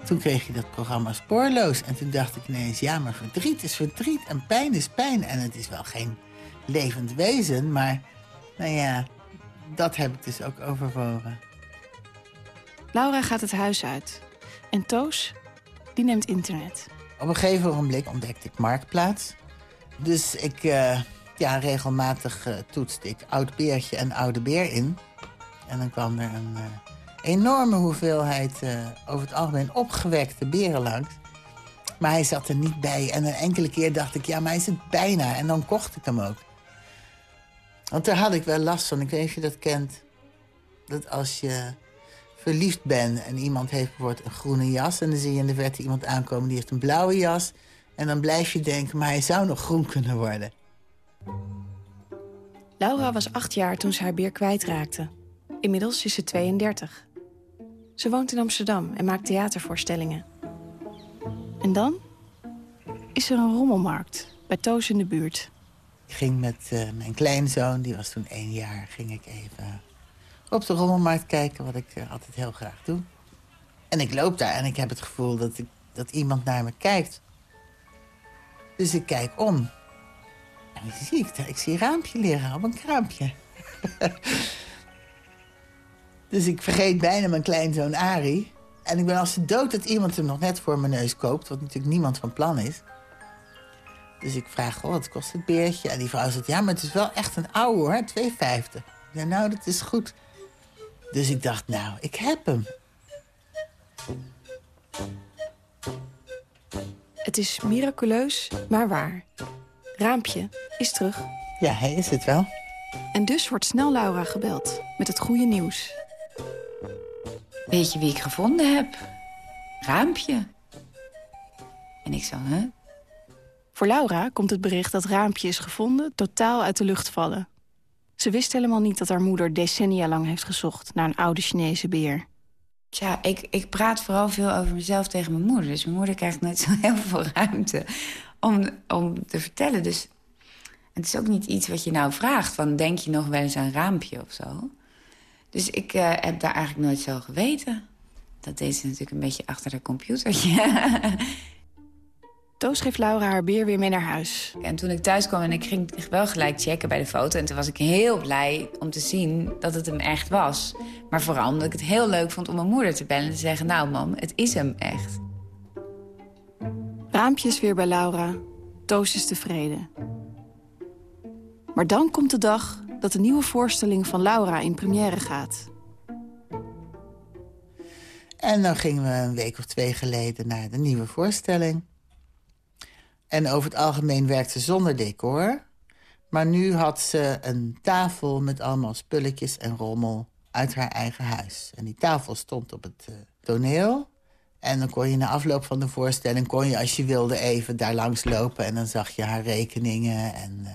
Toen kreeg je dat programma Spoorloos. En toen dacht ik ineens, ja, maar verdriet is verdriet en pijn is pijn. En het is wel geen levend wezen, maar nou ja, dat heb ik dus ook overwogen.
Laura gaat het huis uit. En Toos, die neemt internet.
Op een gegeven moment ontdekte ik Marktplaats. Dus ik... Uh ja, regelmatig uh, toetste ik oud beertje en oude beer in. En dan kwam er een uh, enorme hoeveelheid uh, over het algemeen opgewekte beren langs. Maar hij zat er niet bij. En een enkele keer dacht ik, ja, maar hij het bijna. En dan kocht ik hem ook. Want daar had ik wel last van. Ik weet niet of je dat kent. Dat als je verliefd bent en iemand heeft bijvoorbeeld een groene jas... en dan zie je in de verte iemand aankomen die heeft een blauwe jas... En dan blijf je denken, maar hij zou nog groen kunnen worden.
Laura was acht jaar toen ze haar beer kwijtraakte. Inmiddels is ze 32. Ze woont in Amsterdam en maakt theatervoorstellingen. En dan is er een rommelmarkt bij Toos in de buurt.
Ik ging met uh, mijn kleinzoon, die was toen één jaar, ging ik even op de rommelmarkt kijken, wat ik uh, altijd heel graag doe. En ik loop daar en ik heb het gevoel dat, ik, dat iemand naar me kijkt. Dus ik kijk om. Wie zie ik? Ik zie een raampje liggen op een kraampje. dus ik vergeet bijna mijn kleinzoon Ari. En ik ben als de dood dat iemand hem nog net voor mijn neus koopt... wat natuurlijk niemand van plan is. Dus ik vraag, oh, wat kost het beertje? En die vrouw zegt, ja, maar het is wel echt een oude, hoor, 2,50. Ik zei, nou, dat is goed. Dus ik dacht, nou, ik heb hem.
Het is miraculeus, maar waar. Raampje is terug.
Ja, hij is het wel.
En dus wordt snel Laura gebeld met het goede nieuws.
Weet je wie ik gevonden heb? Raampje. En ik zo, hè?
Voor Laura komt het bericht dat Raampje is gevonden totaal uit de lucht vallen. Ze wist helemaal niet dat haar moeder decennia lang heeft gezocht naar een oude Chinese beer.
Tja, ik, ik praat vooral veel over mezelf tegen mijn moeder. Dus mijn moeder krijgt nooit zo heel veel ruimte om, om te vertellen. Dus het is ook niet iets wat je nou vraagt. Van, denk je nog wel eens aan een raampje of zo? Dus ik uh, heb daar eigenlijk nooit zo geweten. Dat deed ze natuurlijk een beetje achter haar computertje.
Toos geeft Laura haar beer weer mee naar huis.
En toen ik thuis kwam en ik ging wel gelijk checken bij de foto... en toen was ik heel blij om te zien dat het hem echt was. Maar vooral omdat ik het heel leuk vond om mijn moeder te bellen... en te zeggen, nou mam, het is hem echt.
Raampjes weer bij Laura. Toos is tevreden. Maar dan komt de dag dat de nieuwe voorstelling van Laura in première gaat.
En dan gingen we een week of twee geleden naar de nieuwe voorstelling. En over het algemeen werkte ze zonder decor. Maar nu had ze een tafel met allemaal spulletjes en rommel uit haar eigen huis. En die tafel stond op het uh, toneel. En dan kon je na afloop van de voorstelling... kon je als je wilde even daar langs lopen... en dan zag je haar rekeningen. En, uh,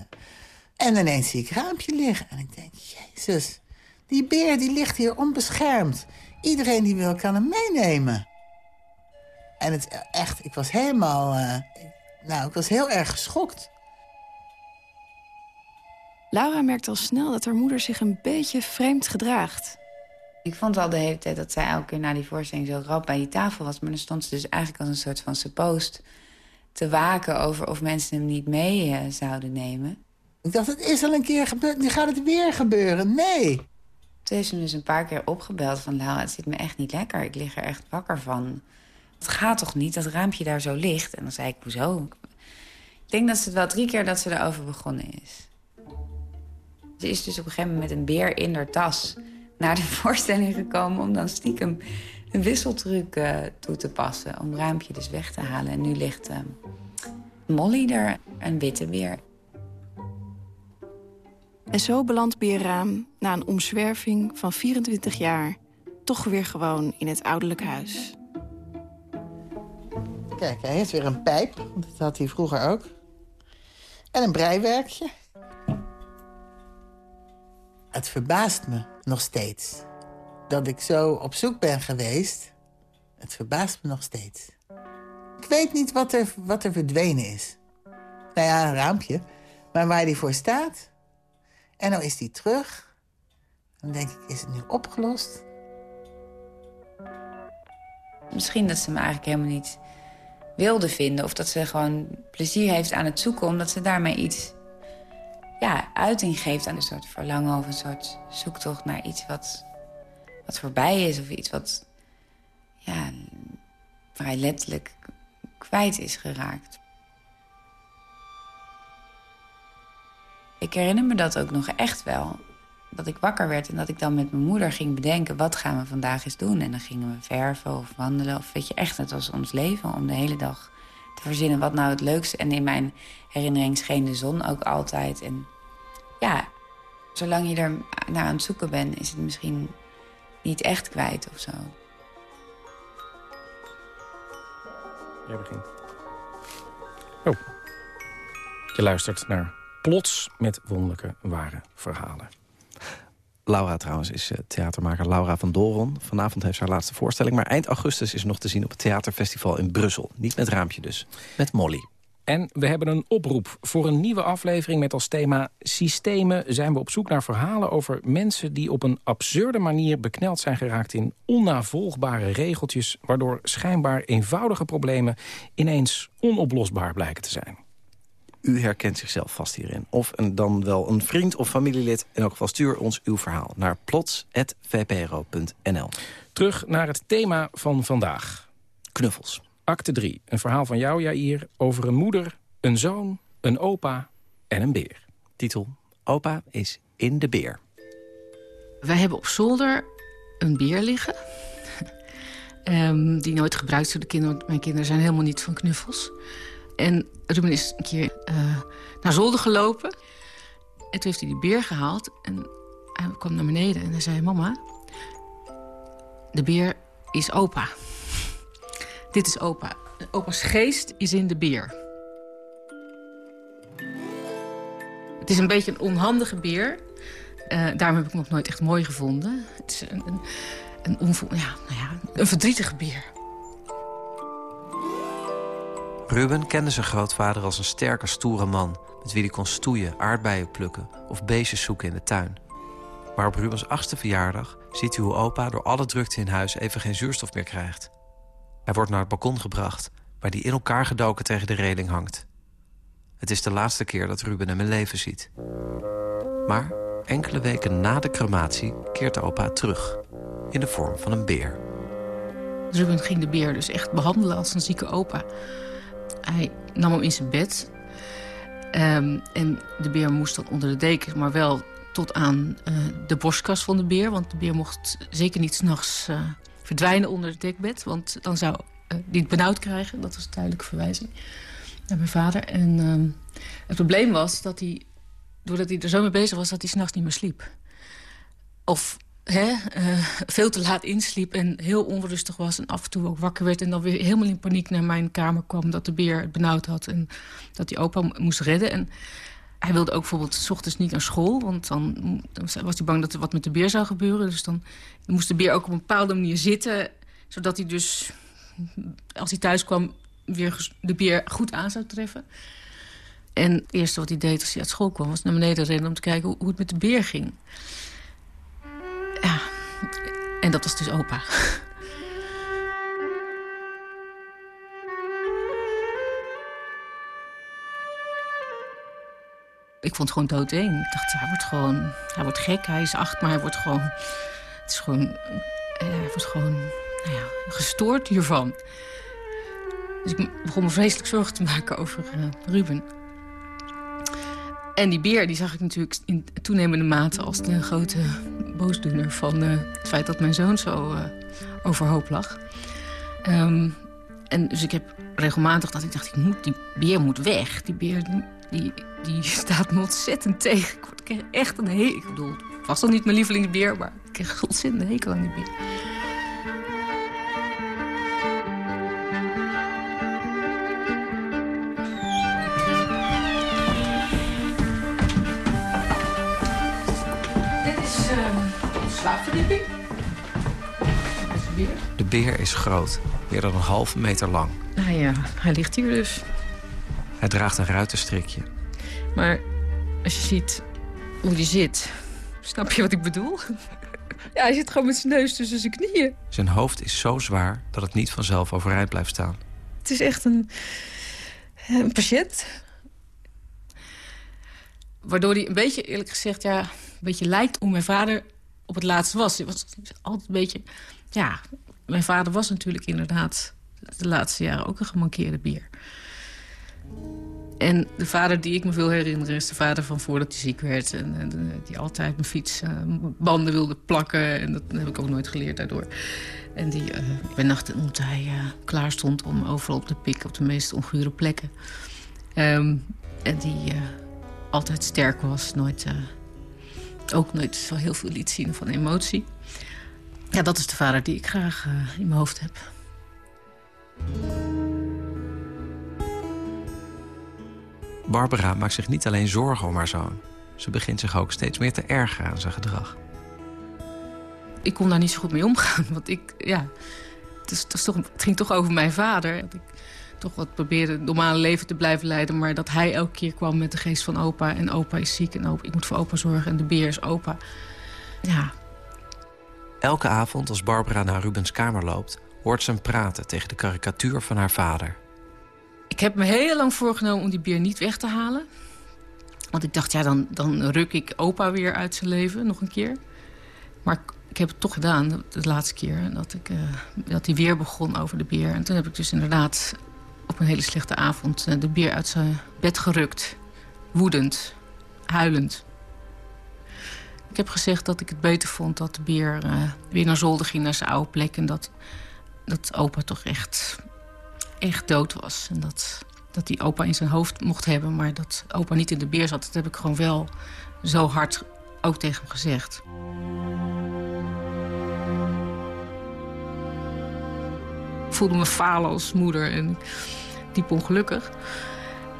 en ineens zie ik raampje liggen. En ik denk, jezus, die beer die ligt hier onbeschermd. Iedereen die wil kan hem meenemen. En het echt, ik was helemaal... Uh, nou, ik was heel erg geschokt.
Laura merkt al snel dat haar moeder zich een beetje vreemd gedraagt.
Ik vond al de hele tijd dat zij elke keer na die voorstelling zo rap bij die tafel was. Maar dan stond ze dus eigenlijk als een soort van suppost te waken over of mensen hem niet mee uh, zouden nemen.
Ik dacht, het is al een keer gebeurd, nu gaat het weer gebeuren. Nee.
Toen heeft ze me dus een paar keer opgebeld van... Laura, het zit me echt niet lekker, ik lig er echt wakker van. Het gaat toch niet, dat raampje daar zo ligt? En dan zei ik, hoezo? Ik denk dat ze het wel drie keer dat ze erover begonnen is. Ze is dus op een gegeven moment met een beer in haar tas naar de voorstelling gekomen... om dan stiekem een wisseltruc uh, toe te passen. Om raampje dus weg te halen. En nu ligt uh, Molly er, een witte beer.
En zo belandt Beerraam na een omzwerving van 24 jaar... toch weer gewoon in het ouderlijk huis.
Kijk, hij heeft weer een pijp. Dat had hij vroeger ook. En een breiwerkje. Het verbaast me nog steeds dat ik zo op zoek ben geweest. Het verbaast me nog steeds. Ik weet niet wat er, wat er verdwenen is. Nou ja, een raampje. Maar waar die voor staat. En dan is die terug. Dan denk ik, is het nu opgelost?
Misschien dat ze me eigenlijk helemaal niet wilde vinden. Of dat ze gewoon plezier heeft aan het zoeken. Omdat ze daarmee iets ja, uiting geeft aan een soort verlangen. Of een soort zoektocht naar iets wat, wat voorbij is. Of iets wat ja, vrij letterlijk kwijt is geraakt. Ik herinner me dat ook nog echt wel. Dat ik wakker werd en dat ik dan met mijn moeder ging bedenken... wat gaan we vandaag eens doen? En dan gingen we verven of wandelen. Of weet je, echt, het was ons leven om de hele dag te verzinnen... wat nou het leukste. En in mijn herinnering scheen de zon ook altijd. En ja, zolang je er naar aan het zoeken bent... is het misschien niet echt kwijt of zo.
Jij begint. Oh. Je luistert naar Plots met wonderlijke ware verhalen.
Laura trouwens is uh, theatermaker Laura van Doron. Vanavond heeft ze haar laatste voorstelling. Maar eind augustus is nog te zien op het theaterfestival in Brussel. Niet met Raampje dus, met Molly.
En we hebben een oproep voor een nieuwe aflevering met als thema Systemen. Zijn we op zoek naar verhalen over mensen die op een absurde manier bekneld zijn geraakt in onnavolgbare regeltjes. Waardoor schijnbaar eenvoudige problemen ineens onoplosbaar blijken te zijn.
U herkent zichzelf vast hierin. Of een, dan wel een vriend of familielid. In elk geval stuur ons uw verhaal naar plots.vpro.nl.
Terug naar het thema van vandaag.
Knuffels.
Acte 3. Een verhaal van jou, Jair, over een moeder, een zoon, een opa en een beer.
Titel. Opa is in de beer.
Wij hebben op zolder een beer liggen. um, die nooit gebruikt door de kinderen. Want mijn kinderen zijn helemaal niet van knuffels. En Ruben is een keer uh, naar zolder gelopen. En toen heeft hij die beer gehaald. En hij kwam naar beneden en hij zei... Mama, de beer is opa. Dit is opa. Opa's geest is in de beer. Het is een beetje een onhandige beer. Uh, daarom heb ik hem nog nooit echt mooi gevonden. Het is een, een, een, ja, nou ja, een verdrietige beer.
Ruben kende zijn grootvader als een sterke, stoere man... met wie hij kon stoeien, aardbeien plukken of beestjes zoeken in de tuin. Maar op Rubens achtste verjaardag ziet hij hoe opa door alle drukte in huis... even geen zuurstof meer krijgt. Hij wordt naar het balkon gebracht, waar hij in elkaar gedoken tegen de reling hangt. Het is de laatste keer dat Ruben hem in leven ziet. Maar enkele weken na de crematie keert opa terug... in de vorm van een beer.
Ruben ging de beer dus echt behandelen als een zieke opa... Hij nam hem in zijn bed. Um, en de beer moest dan onder de deken, maar wel tot aan uh, de borstkas van de beer. Want de beer mocht zeker niet s'nachts uh, verdwijnen onder het dekbed. Want dan zou uh, die het benauwd krijgen. Dat was een duidelijke verwijzing naar mijn vader. En um, het probleem was dat hij, doordat hij er zo mee bezig was... dat hij s'nachts niet meer sliep. Of hè, uh, veel te laat insliep en heel onrustig was... en af en toe ook wakker werd en dan weer helemaal in paniek naar mijn kamer kwam... dat de beer het benauwd had en dat hij opa moest redden. En hij wilde ook bijvoorbeeld s ochtends niet naar school... want dan, was hij bang dat er wat met de beer zou gebeuren. Dus dan, dan moest de beer ook op een bepaalde manier zitten... zodat hij dus, als hij thuis kwam, weer de beer goed aan zou treffen. En het eerste wat hij deed als hij uit school kwam... was naar beneden rennen om te kijken hoe het met de beer ging... En dat was dus opa. Ik vond het gewoon doodeng. Ik dacht, hij wordt gewoon... Hij wordt gek, hij is acht, maar hij wordt gewoon... Het is gewoon... Eh, hij wordt gewoon nou ja, gestoord hiervan. Dus ik begon me vreselijk zorgen te maken over uh, Ruben. En die beer die zag ik natuurlijk in toenemende mate als de grote boosdoener... van uh, het feit dat mijn zoon zo uh, overhoop lag. Um, en dus ik heb regelmatig dat ik dacht, ik moet, die beer moet weg. Die beer die, die staat me ontzettend tegen. Ik krijg echt een hekel. Ik bedoel, het was dan niet mijn lievelingsbeer... maar ik kreeg ontzettend hekel aan die beer. Slaapverdieping.
De beer. De beer is groot, meer dan een halve meter lang.
Nou ja, hij ligt hier dus.
Hij draagt een ruitenstrikje.
Maar als je ziet hoe die zit, snap je wat ik bedoel? ja, hij zit gewoon met zijn neus tussen zijn knieën.
Zijn hoofd is zo zwaar dat het niet vanzelf overeind blijft staan.
Het is echt een, een patiënt. Waardoor hij een beetje, eerlijk gezegd, ja, een beetje lijkt hoe mijn vader op het laatst was. Het was altijd een beetje... Ja, mijn vader was natuurlijk inderdaad de laatste jaren ook een gemankeerde bier. En de vader die ik me wil herinneren is de vader van voordat hij ziek werd. En, en die altijd mijn fietsbanden uh, wilde plakken. En dat heb ik ook nooit geleerd daardoor. En die uh, bij nacht en hij uh, klaar stond om overal op te pikken op de meest ongure plekken. Um, en die altijd sterk was, nooit ook nooit zo heel veel liet zien van emotie. Ja, dat is de vader die ik graag uh, in mijn hoofd heb.
Barbara maakt zich niet alleen zorgen om haar zoon. Ze begint zich ook steeds meer te ergeren aan zijn gedrag.
Ik kon daar niet zo goed mee omgaan. Want ik, ja, het, is, het, is toch, het ging toch over mijn vader. Ik toch wat probeerde het normale leven te blijven leiden. Maar dat hij elke keer kwam met de geest van opa. En opa is ziek en opa, ik moet voor opa zorgen. En de beer is opa. Ja,
Elke avond als Barbara naar Rubens kamer loopt... hoort ze hem praten tegen de karikatuur van haar vader.
Ik heb me heel lang voorgenomen om die beer niet weg te halen. Want ik dacht, ja, dan, dan ruk ik opa weer uit zijn leven nog een keer. Maar ik, heb het toch gedaan, de, de laatste keer. Dat, ik, eh, dat hij weer begon over de beer. En toen heb ik dus inderdaad op een hele slechte avond... eh, de beer uit zijn bed gerukt. Woedend, huilend. Ik heb gezegd dat ik het beter vond dat de beer eh, weer naar zolder ging... naar zijn oude plek. En dat, dat opa toch echt, echt dood was. En dat, dat die opa in zijn hoofd mocht hebben... maar dat opa niet in de beer zat. Dat heb ik gewoon wel zo hard ook tegen hem gezegd. Voelde me falen als moeder en diep ongelukkig.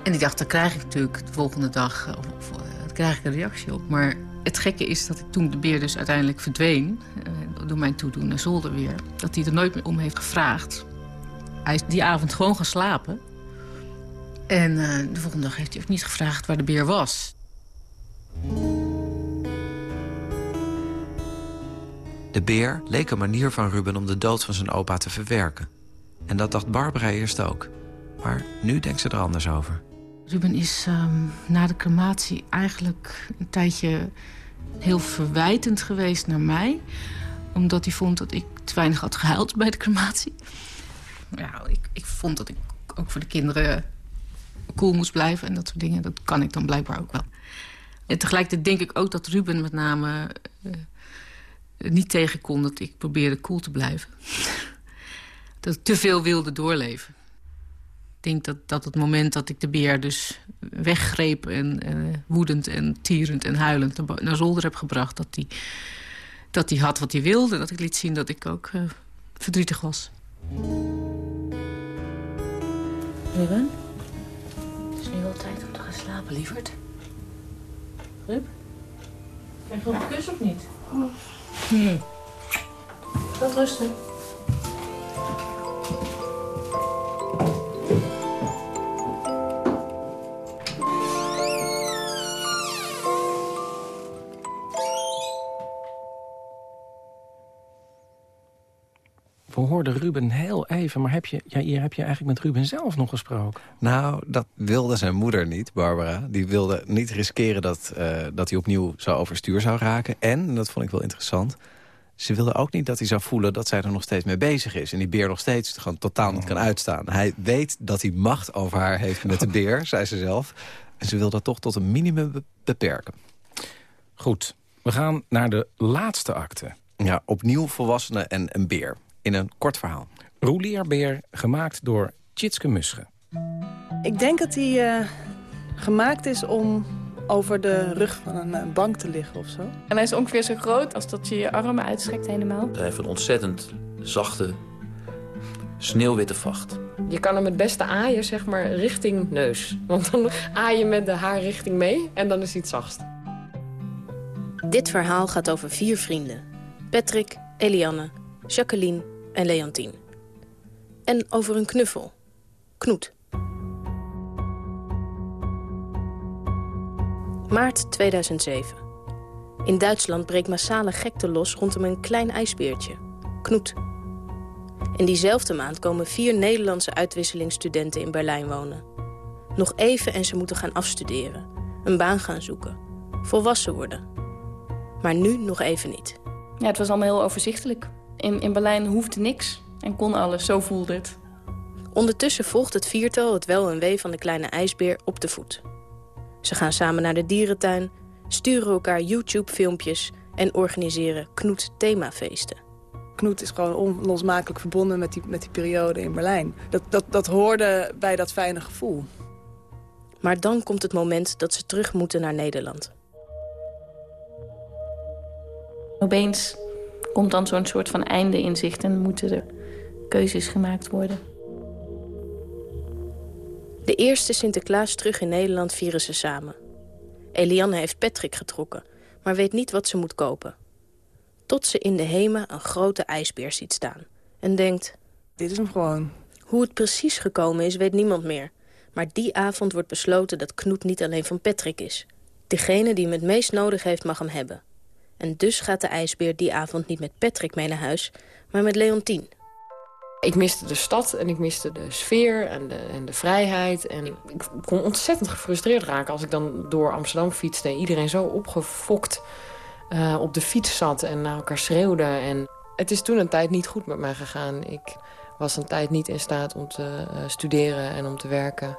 En ik dacht, dan krijg ik natuurlijk de volgende dag of, of, eh, daar krijg ik een reactie op. Maar het gekke is dat ik toen de beer dus uiteindelijk verdween... eh, door mijn toedoen naar zolder weer... dat hij er nooit meer om heeft gevraagd. Hij is die avond gewoon gaan slapen. En eh, de volgende dag heeft hij ook niet gevraagd waar de beer was.
De beer leek een manier van Ruben om de dood van zijn opa te verwerken. En dat dacht Barbara eerst ook. Maar nu denkt ze er anders over.
Ruben is ehm, na de crematie eigenlijk een tijdje heel verwijtend geweest naar mij. Omdat hij vond dat ik te weinig had gehuild bij de crematie. Ja, ik, ik vond dat ik ook voor de kinderen cool moest blijven en dat soort dingen. Dat kan ik dan blijkbaar ook wel. En tegelijkertijd denk ik ook dat Ruben met name uh, niet tegen kon dat ik probeerde cool te blijven. Dat ik te veel wilde doorleven. Ik denk dat, dat het moment dat ik de beer dus weggreep... en uh, woedend en tierend en huilend naar zolder heb gebracht... dat hij dat die had wat hij wilde. Dat ik liet zien dat ik ook uh, verdrietig was. Ruben? Het is nu wel tijd om te gaan slapen, lieverd. Rub? Krijg je nog een kus of niet? Nee. Ga rusten.
We hoorden Ruben heel even, maar heb je, ja, hier heb je eigenlijk met Ruben zelf nog gesproken?
Nou, dat wilde zijn moeder niet, Barbara. Die wilde niet riskeren dat, uh, dat hij opnieuw zou overstuur zou raken. En, dat vond ik wel interessant... ze wilde ook niet dat hij zou voelen dat zij er nog steeds mee bezig is. En die beer nog steeds gewoon totaal niet kan uitstaan. Hij weet dat hij macht over haar heeft met de beer, zei ze zelf. En ze wil dat toch tot een minimum beperken.
Goed, we gaan naar de laatste acte.
Ja, opnieuw volwassenen en een beer in een kort verhaal.
Roelierbeer, gemaakt door Tjitske Musche.
Ik denk dat hij uh, gemaakt is om over de rug van een uh, bank te liggen of zo.
En hij is ongeveer zo groot als dat je je armen uitstrekt helemaal.
Hij heeft een ontzettend zachte, sneeuwwitte vacht.
Je kan hem het beste aaien, zeg maar, richting neus. Want dan aai je met de haar richting mee en dan is hij het zachtst.
Dit verhaal gaat over vier vrienden. Patrick, Elianne, Jacqueline en Leontien. En over een knuffel. Knoet. Maart 2007. In Duitsland breekt massale gekte los rondom een klein ijsbeertje. Knoet. In diezelfde maand komen vier Nederlandse uitwisselingsstudenten in Berlijn wonen. Nog even en ze moeten gaan afstuderen. Een baan gaan zoeken. Volwassen worden. Maar nu nog even niet.
Ja, het was allemaal heel overzichtelijk. In, in Berlijn hoefde niks en kon alles, zo voelde het.
Ondertussen volgt het viertal het wel en wee van de kleine ijsbeer op de voet. Ze gaan samen naar de dierentuin, sturen elkaar YouTube-filmpjes... en organiseren Knoet-themafeesten.
Knoet is gewoon onlosmakelijk verbonden met die, met die periode in Berlijn. Dat, dat, dat hoorde bij dat fijne gevoel.
Maar dan komt het moment dat ze terug moeten naar Nederland.
Opeens komt dan zo'n soort van einde in zicht en moeten er keuzes gemaakt worden.
De eerste Sinterklaas terug in Nederland vieren ze samen. Eliane heeft Patrick getrokken, maar weet niet wat ze moet kopen. Tot ze in de hemel een grote ijsbeer ziet staan. En denkt...
Dit is hem gewoon.
Hoe het precies gekomen is, weet niemand meer. Maar die avond wordt besloten dat Knoet niet alleen van Patrick is. Degene die hem het meest nodig heeft, mag hem hebben. En dus gaat de ijsbeer die avond niet met Patrick mee naar huis, maar met Leontien.
Ik miste de stad en ik miste de sfeer en de, en de vrijheid. En ik, ik kon ontzettend gefrustreerd raken als ik dan door Amsterdam fietste... en iedereen zo opgefokt uh, op de fiets zat en naar elkaar schreeuwde. En het is toen een tijd niet goed met mij gegaan. Ik was een tijd niet in staat om te uh, studeren en om te werken.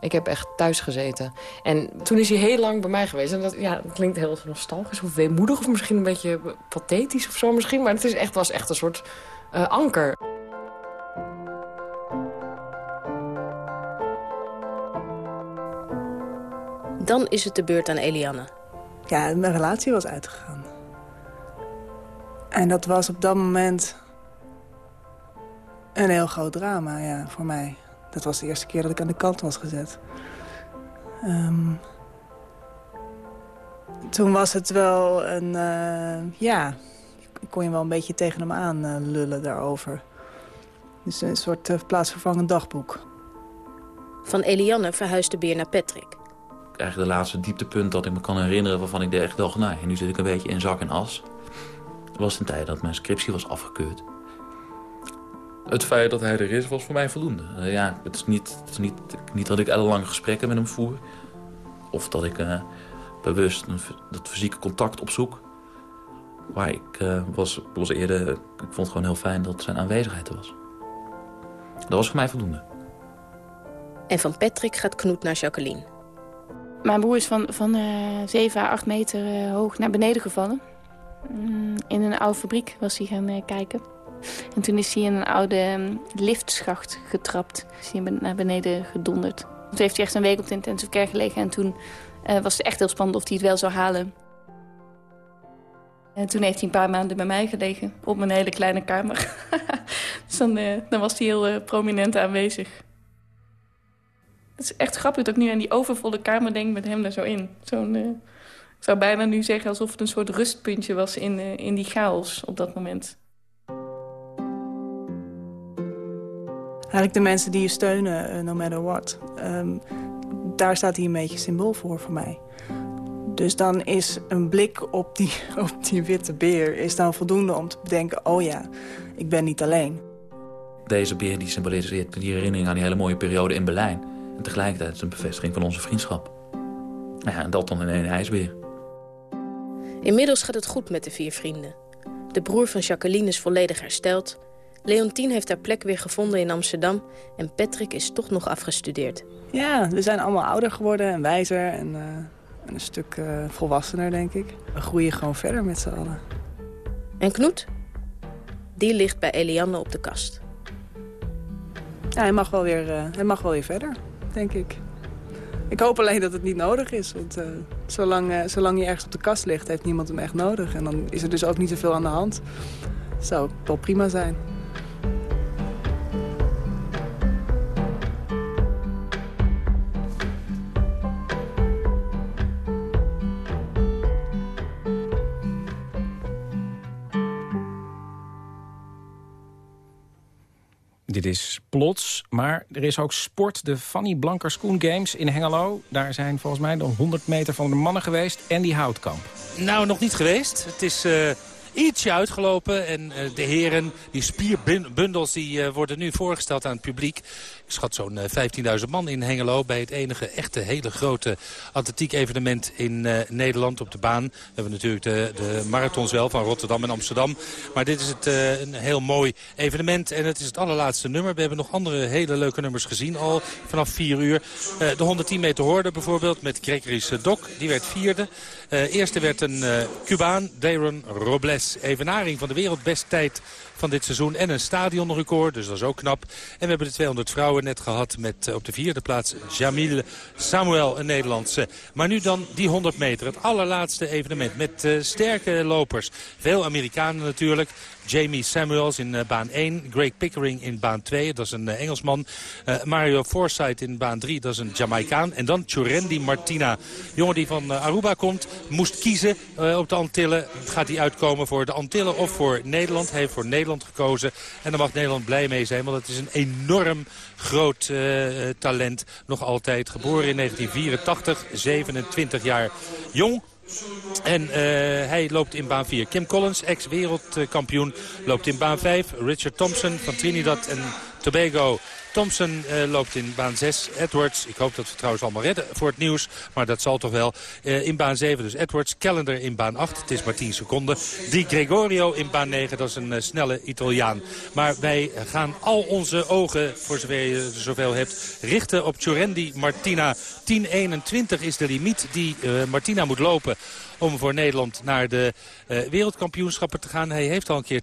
Ik heb echt thuis gezeten. En toen is hij heel lang bij mij geweest. En dat, ja, dat klinkt heel nostalgisch of weemoedig... of misschien een beetje pathetisch of zo misschien. Maar het is echt, was echt een soort uh, anker.
Dan is het de beurt aan Eliane.
Ja, mijn relatie was uitgegaan. En dat was op dat moment een heel groot drama ja, voor mij. Dat was de eerste keer dat ik aan de kant was gezet. Um, toen was het wel een... Uh, ja, ik kon je wel een beetje tegen hem aan uh, lullen daarover. Dus een soort uh, plaatsvervangend dagboek.
Van Eliane verhuisde de beer naar Patrick.
Eigenlijk de laatste dieptepunt dat ik me kan herinneren... waarvan ik echt dacht, nou, nu zit ik een beetje in zak en as. Dat was een tijd dat mijn scriptie was afgekeurd. Het feit dat hij er is, was voor mij voldoende. Uh, ja, het is, niet, het is niet, niet dat ik ellenlang gesprekken met hem voer. Of dat ik uh, bewust een, dat fysieke contact opzoek. Maar ik uh, was, was eerder... Ik vond het gewoon heel fijn dat zijn aanwezigheid er was. Dat was voor mij voldoende.
En van Patrick gaat Knoet naar Jacqueline.
Mijn broer is van, van 7 à 8 meter hoog naar beneden gevallen. Mm, in een oude fabriek was hij gaan kijken. En toen is hij in een oude liftschacht getrapt. Is hij naar beneden gedonderd. Toen heeft hij echt een week op de intensive care gelegen. En toen uh, was het echt heel spannend of hij het wel zou halen. En toen heeft hij een paar maanden bij mij gelegen. Op mijn hele kleine kamer. dus dan, uh, dan, was hij heel uh, prominent aanwezig. Het is echt grappig dat ik nu aan die overvolle kamer denk met hem daar zo in. Zo'n... ik zou bijna nu zeggen alsof het een soort rustpuntje was in, in die chaos op dat moment.
Eigenlijk de mensen die je steunen, uh, no matter what. Um, daar staat hij een beetje symbool voor, voor mij. Dus dan is een blik op die, op die witte beer is dan voldoende om te bedenken... oh ja, ik ben niet alleen.
Deze beer die symboliseert die herinnering aan die hele mooie periode in Berlijn. En tegelijkertijd is het een bevestiging van onze vriendschap. Nou ja, en dat dan in een ijsbeer.
Inmiddels gaat het goed met de vier vrienden. De broer van Jacqueline is volledig hersteld... Leontien heeft haar plek weer gevonden in Amsterdam... en Patrick is toch nog afgestudeerd.
Ja, we zijn allemaal ouder geworden en wijzer en, uh, en een stuk uh, volwassener, denk ik. We groeien gewoon verder met z'n allen.
En Knoet? Die ligt bij Eliane op de kast.
Ja, hij mag wel weer, uh, hij mag wel weer verder, denk ik. Ik hoop alleen dat het niet nodig is. Want zolang, zolang hij ergens op de kast ligt, heeft niemand hem echt nodig. En dan is er dus ook niet zoveel aan de hand. Zou wel prima zijn.
Dit is Plots, maar er is ook sport. De Fanny Blanker Schoen Games in Hengelo. Daar zijn volgens mij de 100 meter van de mannen geweest en die houtkamp.
Nou, nog niet geweest. Het is... Uh ietsje uitgelopen. En uh, de heren, die spierbundels, die uh, worden nu voorgesteld aan het publiek. Schat zo'n 15.000 eh, man in Hengelo bij het enige echte hele grote atletiek evenement in uh, Nederland op de baan. We hebben natuurlijk de, de marathons wel van Rotterdam en Amsterdam. Maar dit is het, uh, een heel mooi evenement en het is het allerlaatste nummer. We hebben nog andere hele leuke nummers gezien al vanaf 4 uur. de 110 meter hoorde bijvoorbeeld met Gregory's Dok, die werd vierde. eerste werd een Cubaan, Daron Robles. Evenaring van de wereldbesttijd van dit seizoen. En een stadionrecord, dus dat is ook knap. En we hebben de 200 vrouwen net gehad met op de vierde plaats Jamil Samuel, een Nederlandse. Maar nu dan die 100 meter, het allerlaatste evenement met sterke lopers. Veel Amerikanen natuurlijk. Jamie Samuels in baan 1. Greg Pickering in baan 2. Dat is een Engelsman. Mario Forsyth in baan 3. Dat is een Jamaicaan. En dan Churendi Martina. Jongen die van Aruba komt. Moest kiezen op de Antillen. Gaat hij uitkomen voor de Antillen of voor Nederland. Hij heeft voor Nederland gekozen. En daar mag Nederland blij mee zijn. Want het is een enorm groot talent. Nog altijd geboren in 1984. 27 jaar jong. En uh, hij loopt in baan 4. Kim Collins, ex-wereldkampioen, loopt in baan 5. Richard Thompson van Trinidad en Tobago Thompson uh, loopt in baan 6. Edwards, ik hoop dat we trouwens allemaal redden voor het nieuws. Maar dat zal toch wel. Uh, in baan 7 dus Edwards. Callender in baan 8. Het is maar 10 seconden. Di Gregorio in baan 9. Dat is een uh, snelle Italiaan. Maar wij gaan al onze ogen, voor zover je er zoveel hebt, richten op Churendi Martina. 10.21 is de limiet die Martina moet lopen om voor Nederland naar de uh, wereldkampioenschappen te gaan. Hij heeft al een keer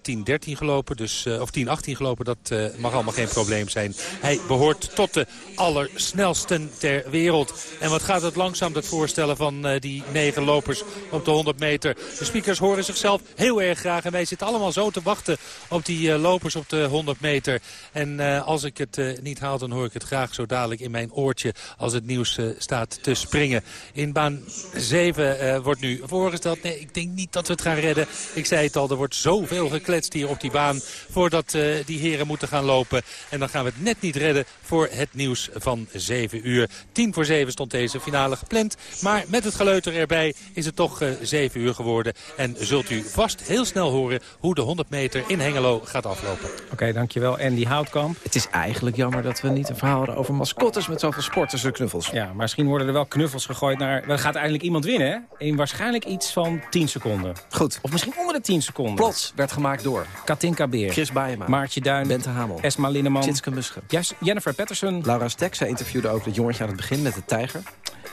10-13 gelopen, dus, uh, of 10-18 gelopen. Dat uh, mag allemaal geen probleem zijn. Hij behoort tot de allersnelsten ter wereld. En wat gaat het langzaam, dat voorstellen van die negen lopers op de 100 meter. De speakers horen zichzelf heel erg graag. En wij zitten allemaal zo te wachten op die lopers op de 100 meter. En als ik het niet haal, dan hoor ik het graag zo dadelijk in mijn oortje... als het nieuws staat te springen. In baan 7 wordt nu voorgesteld. Nee, ik denk niet dat we het gaan redden. Ik zei het al, er wordt zoveel gekletst hier op die baan... voordat die heren moeten gaan lopen. En dan gaan we het net niet redden voor het nieuws van 7 uur. 10 voor 7 stond deze finale gepland. Maar met het geleuter erbij is het toch uh, 7 uur geworden. En zult u vast heel snel horen hoe de 100 meter in Hengelo gaat aflopen.
Oké, okay, dankjewel. Andy Houtkamp.
Het is eigenlijk jammer dat we niet een verhaal hadden over mascottes... met zoveel sporters en knuffels.
Ja, maar misschien worden er wel knuffels gegooid naar... Er gaat eindelijk iemand winnen, hè? In waarschijnlijk iets van 10 seconden.
Goed.
Of misschien onder de 10 seconden.
Plots werd gemaakt door
Katinka Beer.
Chris Baeyema.
Maartje Duin.
Bente Hamel.
Esma Linneman.
Tjitske Musche.
Jennifer Patterson.
Laura Stek. Zij interviewde ook het jongetje aan het begin met de tijger.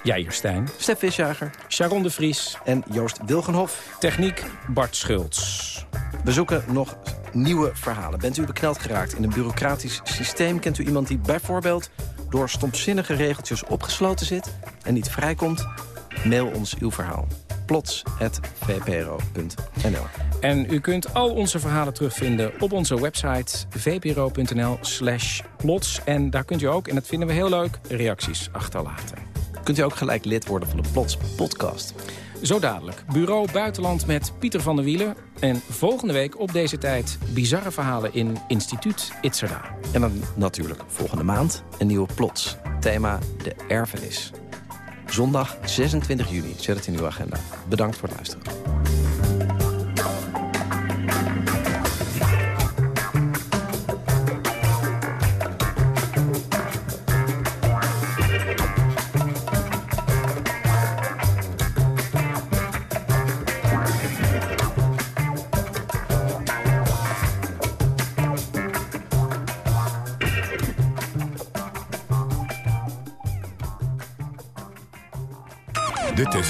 Jair Stijn.
Stef Visjager.
Sharon de Vries.
En Joost Wilgenhof.
Techniek Bart Schultz.
We zoeken nog nieuwe verhalen. Bent u bekneld geraakt in een bureaucratisch systeem? Kent u iemand die bijvoorbeeld door stomzinnige regeltjes opgesloten zit... en niet vrijkomt? Mail ons uw verhaal plots.vpro.nl.
En u kunt al onze verhalen terugvinden op onze website vpro.nl slash plots. En daar kunt u ook, en dat vinden we heel leuk, reacties achterlaten.
Kunt u ook gelijk lid worden van de Plots podcast.
Zo dadelijk. Bureau Buitenland met Pieter van der Wielen. En volgende week op deze tijd bizarre verhalen in Instituut Itzerda.
En dan natuurlijk volgende maand een nieuwe Plots. Thema de erfenis. Zondag 26 juni. Zet het in uw agenda. Bedankt voor het luisteren.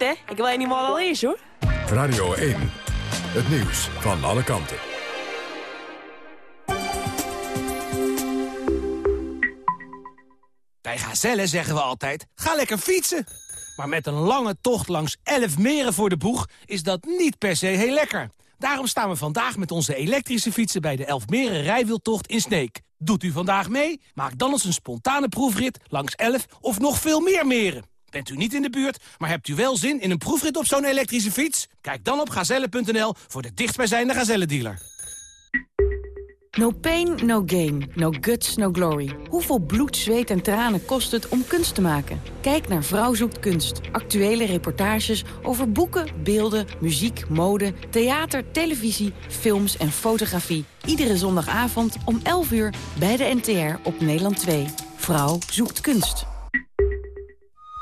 Ik wil je niet al eens, hoor.
Radio 1. Het nieuws van alle kanten.
Bij Gazelle zeggen we altijd, ga lekker fietsen. Maar met een lange tocht langs 11 meren voor de boeg is dat niet per se heel lekker. Daarom staan we vandaag met onze elektrische fietsen bij de Elfmeren rijwieltocht in Sneek. Doet u vandaag mee? Maak dan eens een spontane proefrit langs 11 of nog veel meer meren. Bent u niet in de buurt, maar hebt u wel zin in een proefrit op zo'n elektrische fiets? Kijk dan op gazelle.nl voor de dichtstbijzijnde Gazelle-dealer.
No pain, no gain. No guts, no glory. Hoeveel bloed, zweet en tranen kost het om kunst te maken? Kijk naar Vrouw zoekt kunst. Actuele reportages over boeken, beelden, muziek, mode, theater, televisie, films en fotografie. Iedere zondagavond om 11 uur bij de NTR op Nederland 2. Vrouw zoekt kunst.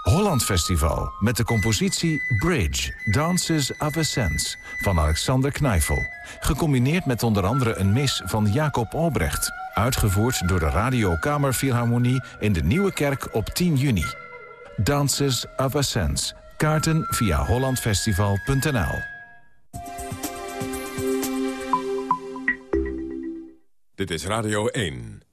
Holland Festival met de compositie Bridge, Dances of Ascents van Alexander Knijvel. Gecombineerd met onder andere een mis van Jacob Albrecht. Uitgevoerd door de Radio Kamerfilharmonie in de Nieuwe Kerk op 10 juni. Dances of Ascents. Kaarten via hollandfestival.nl
Dit is Radio 1.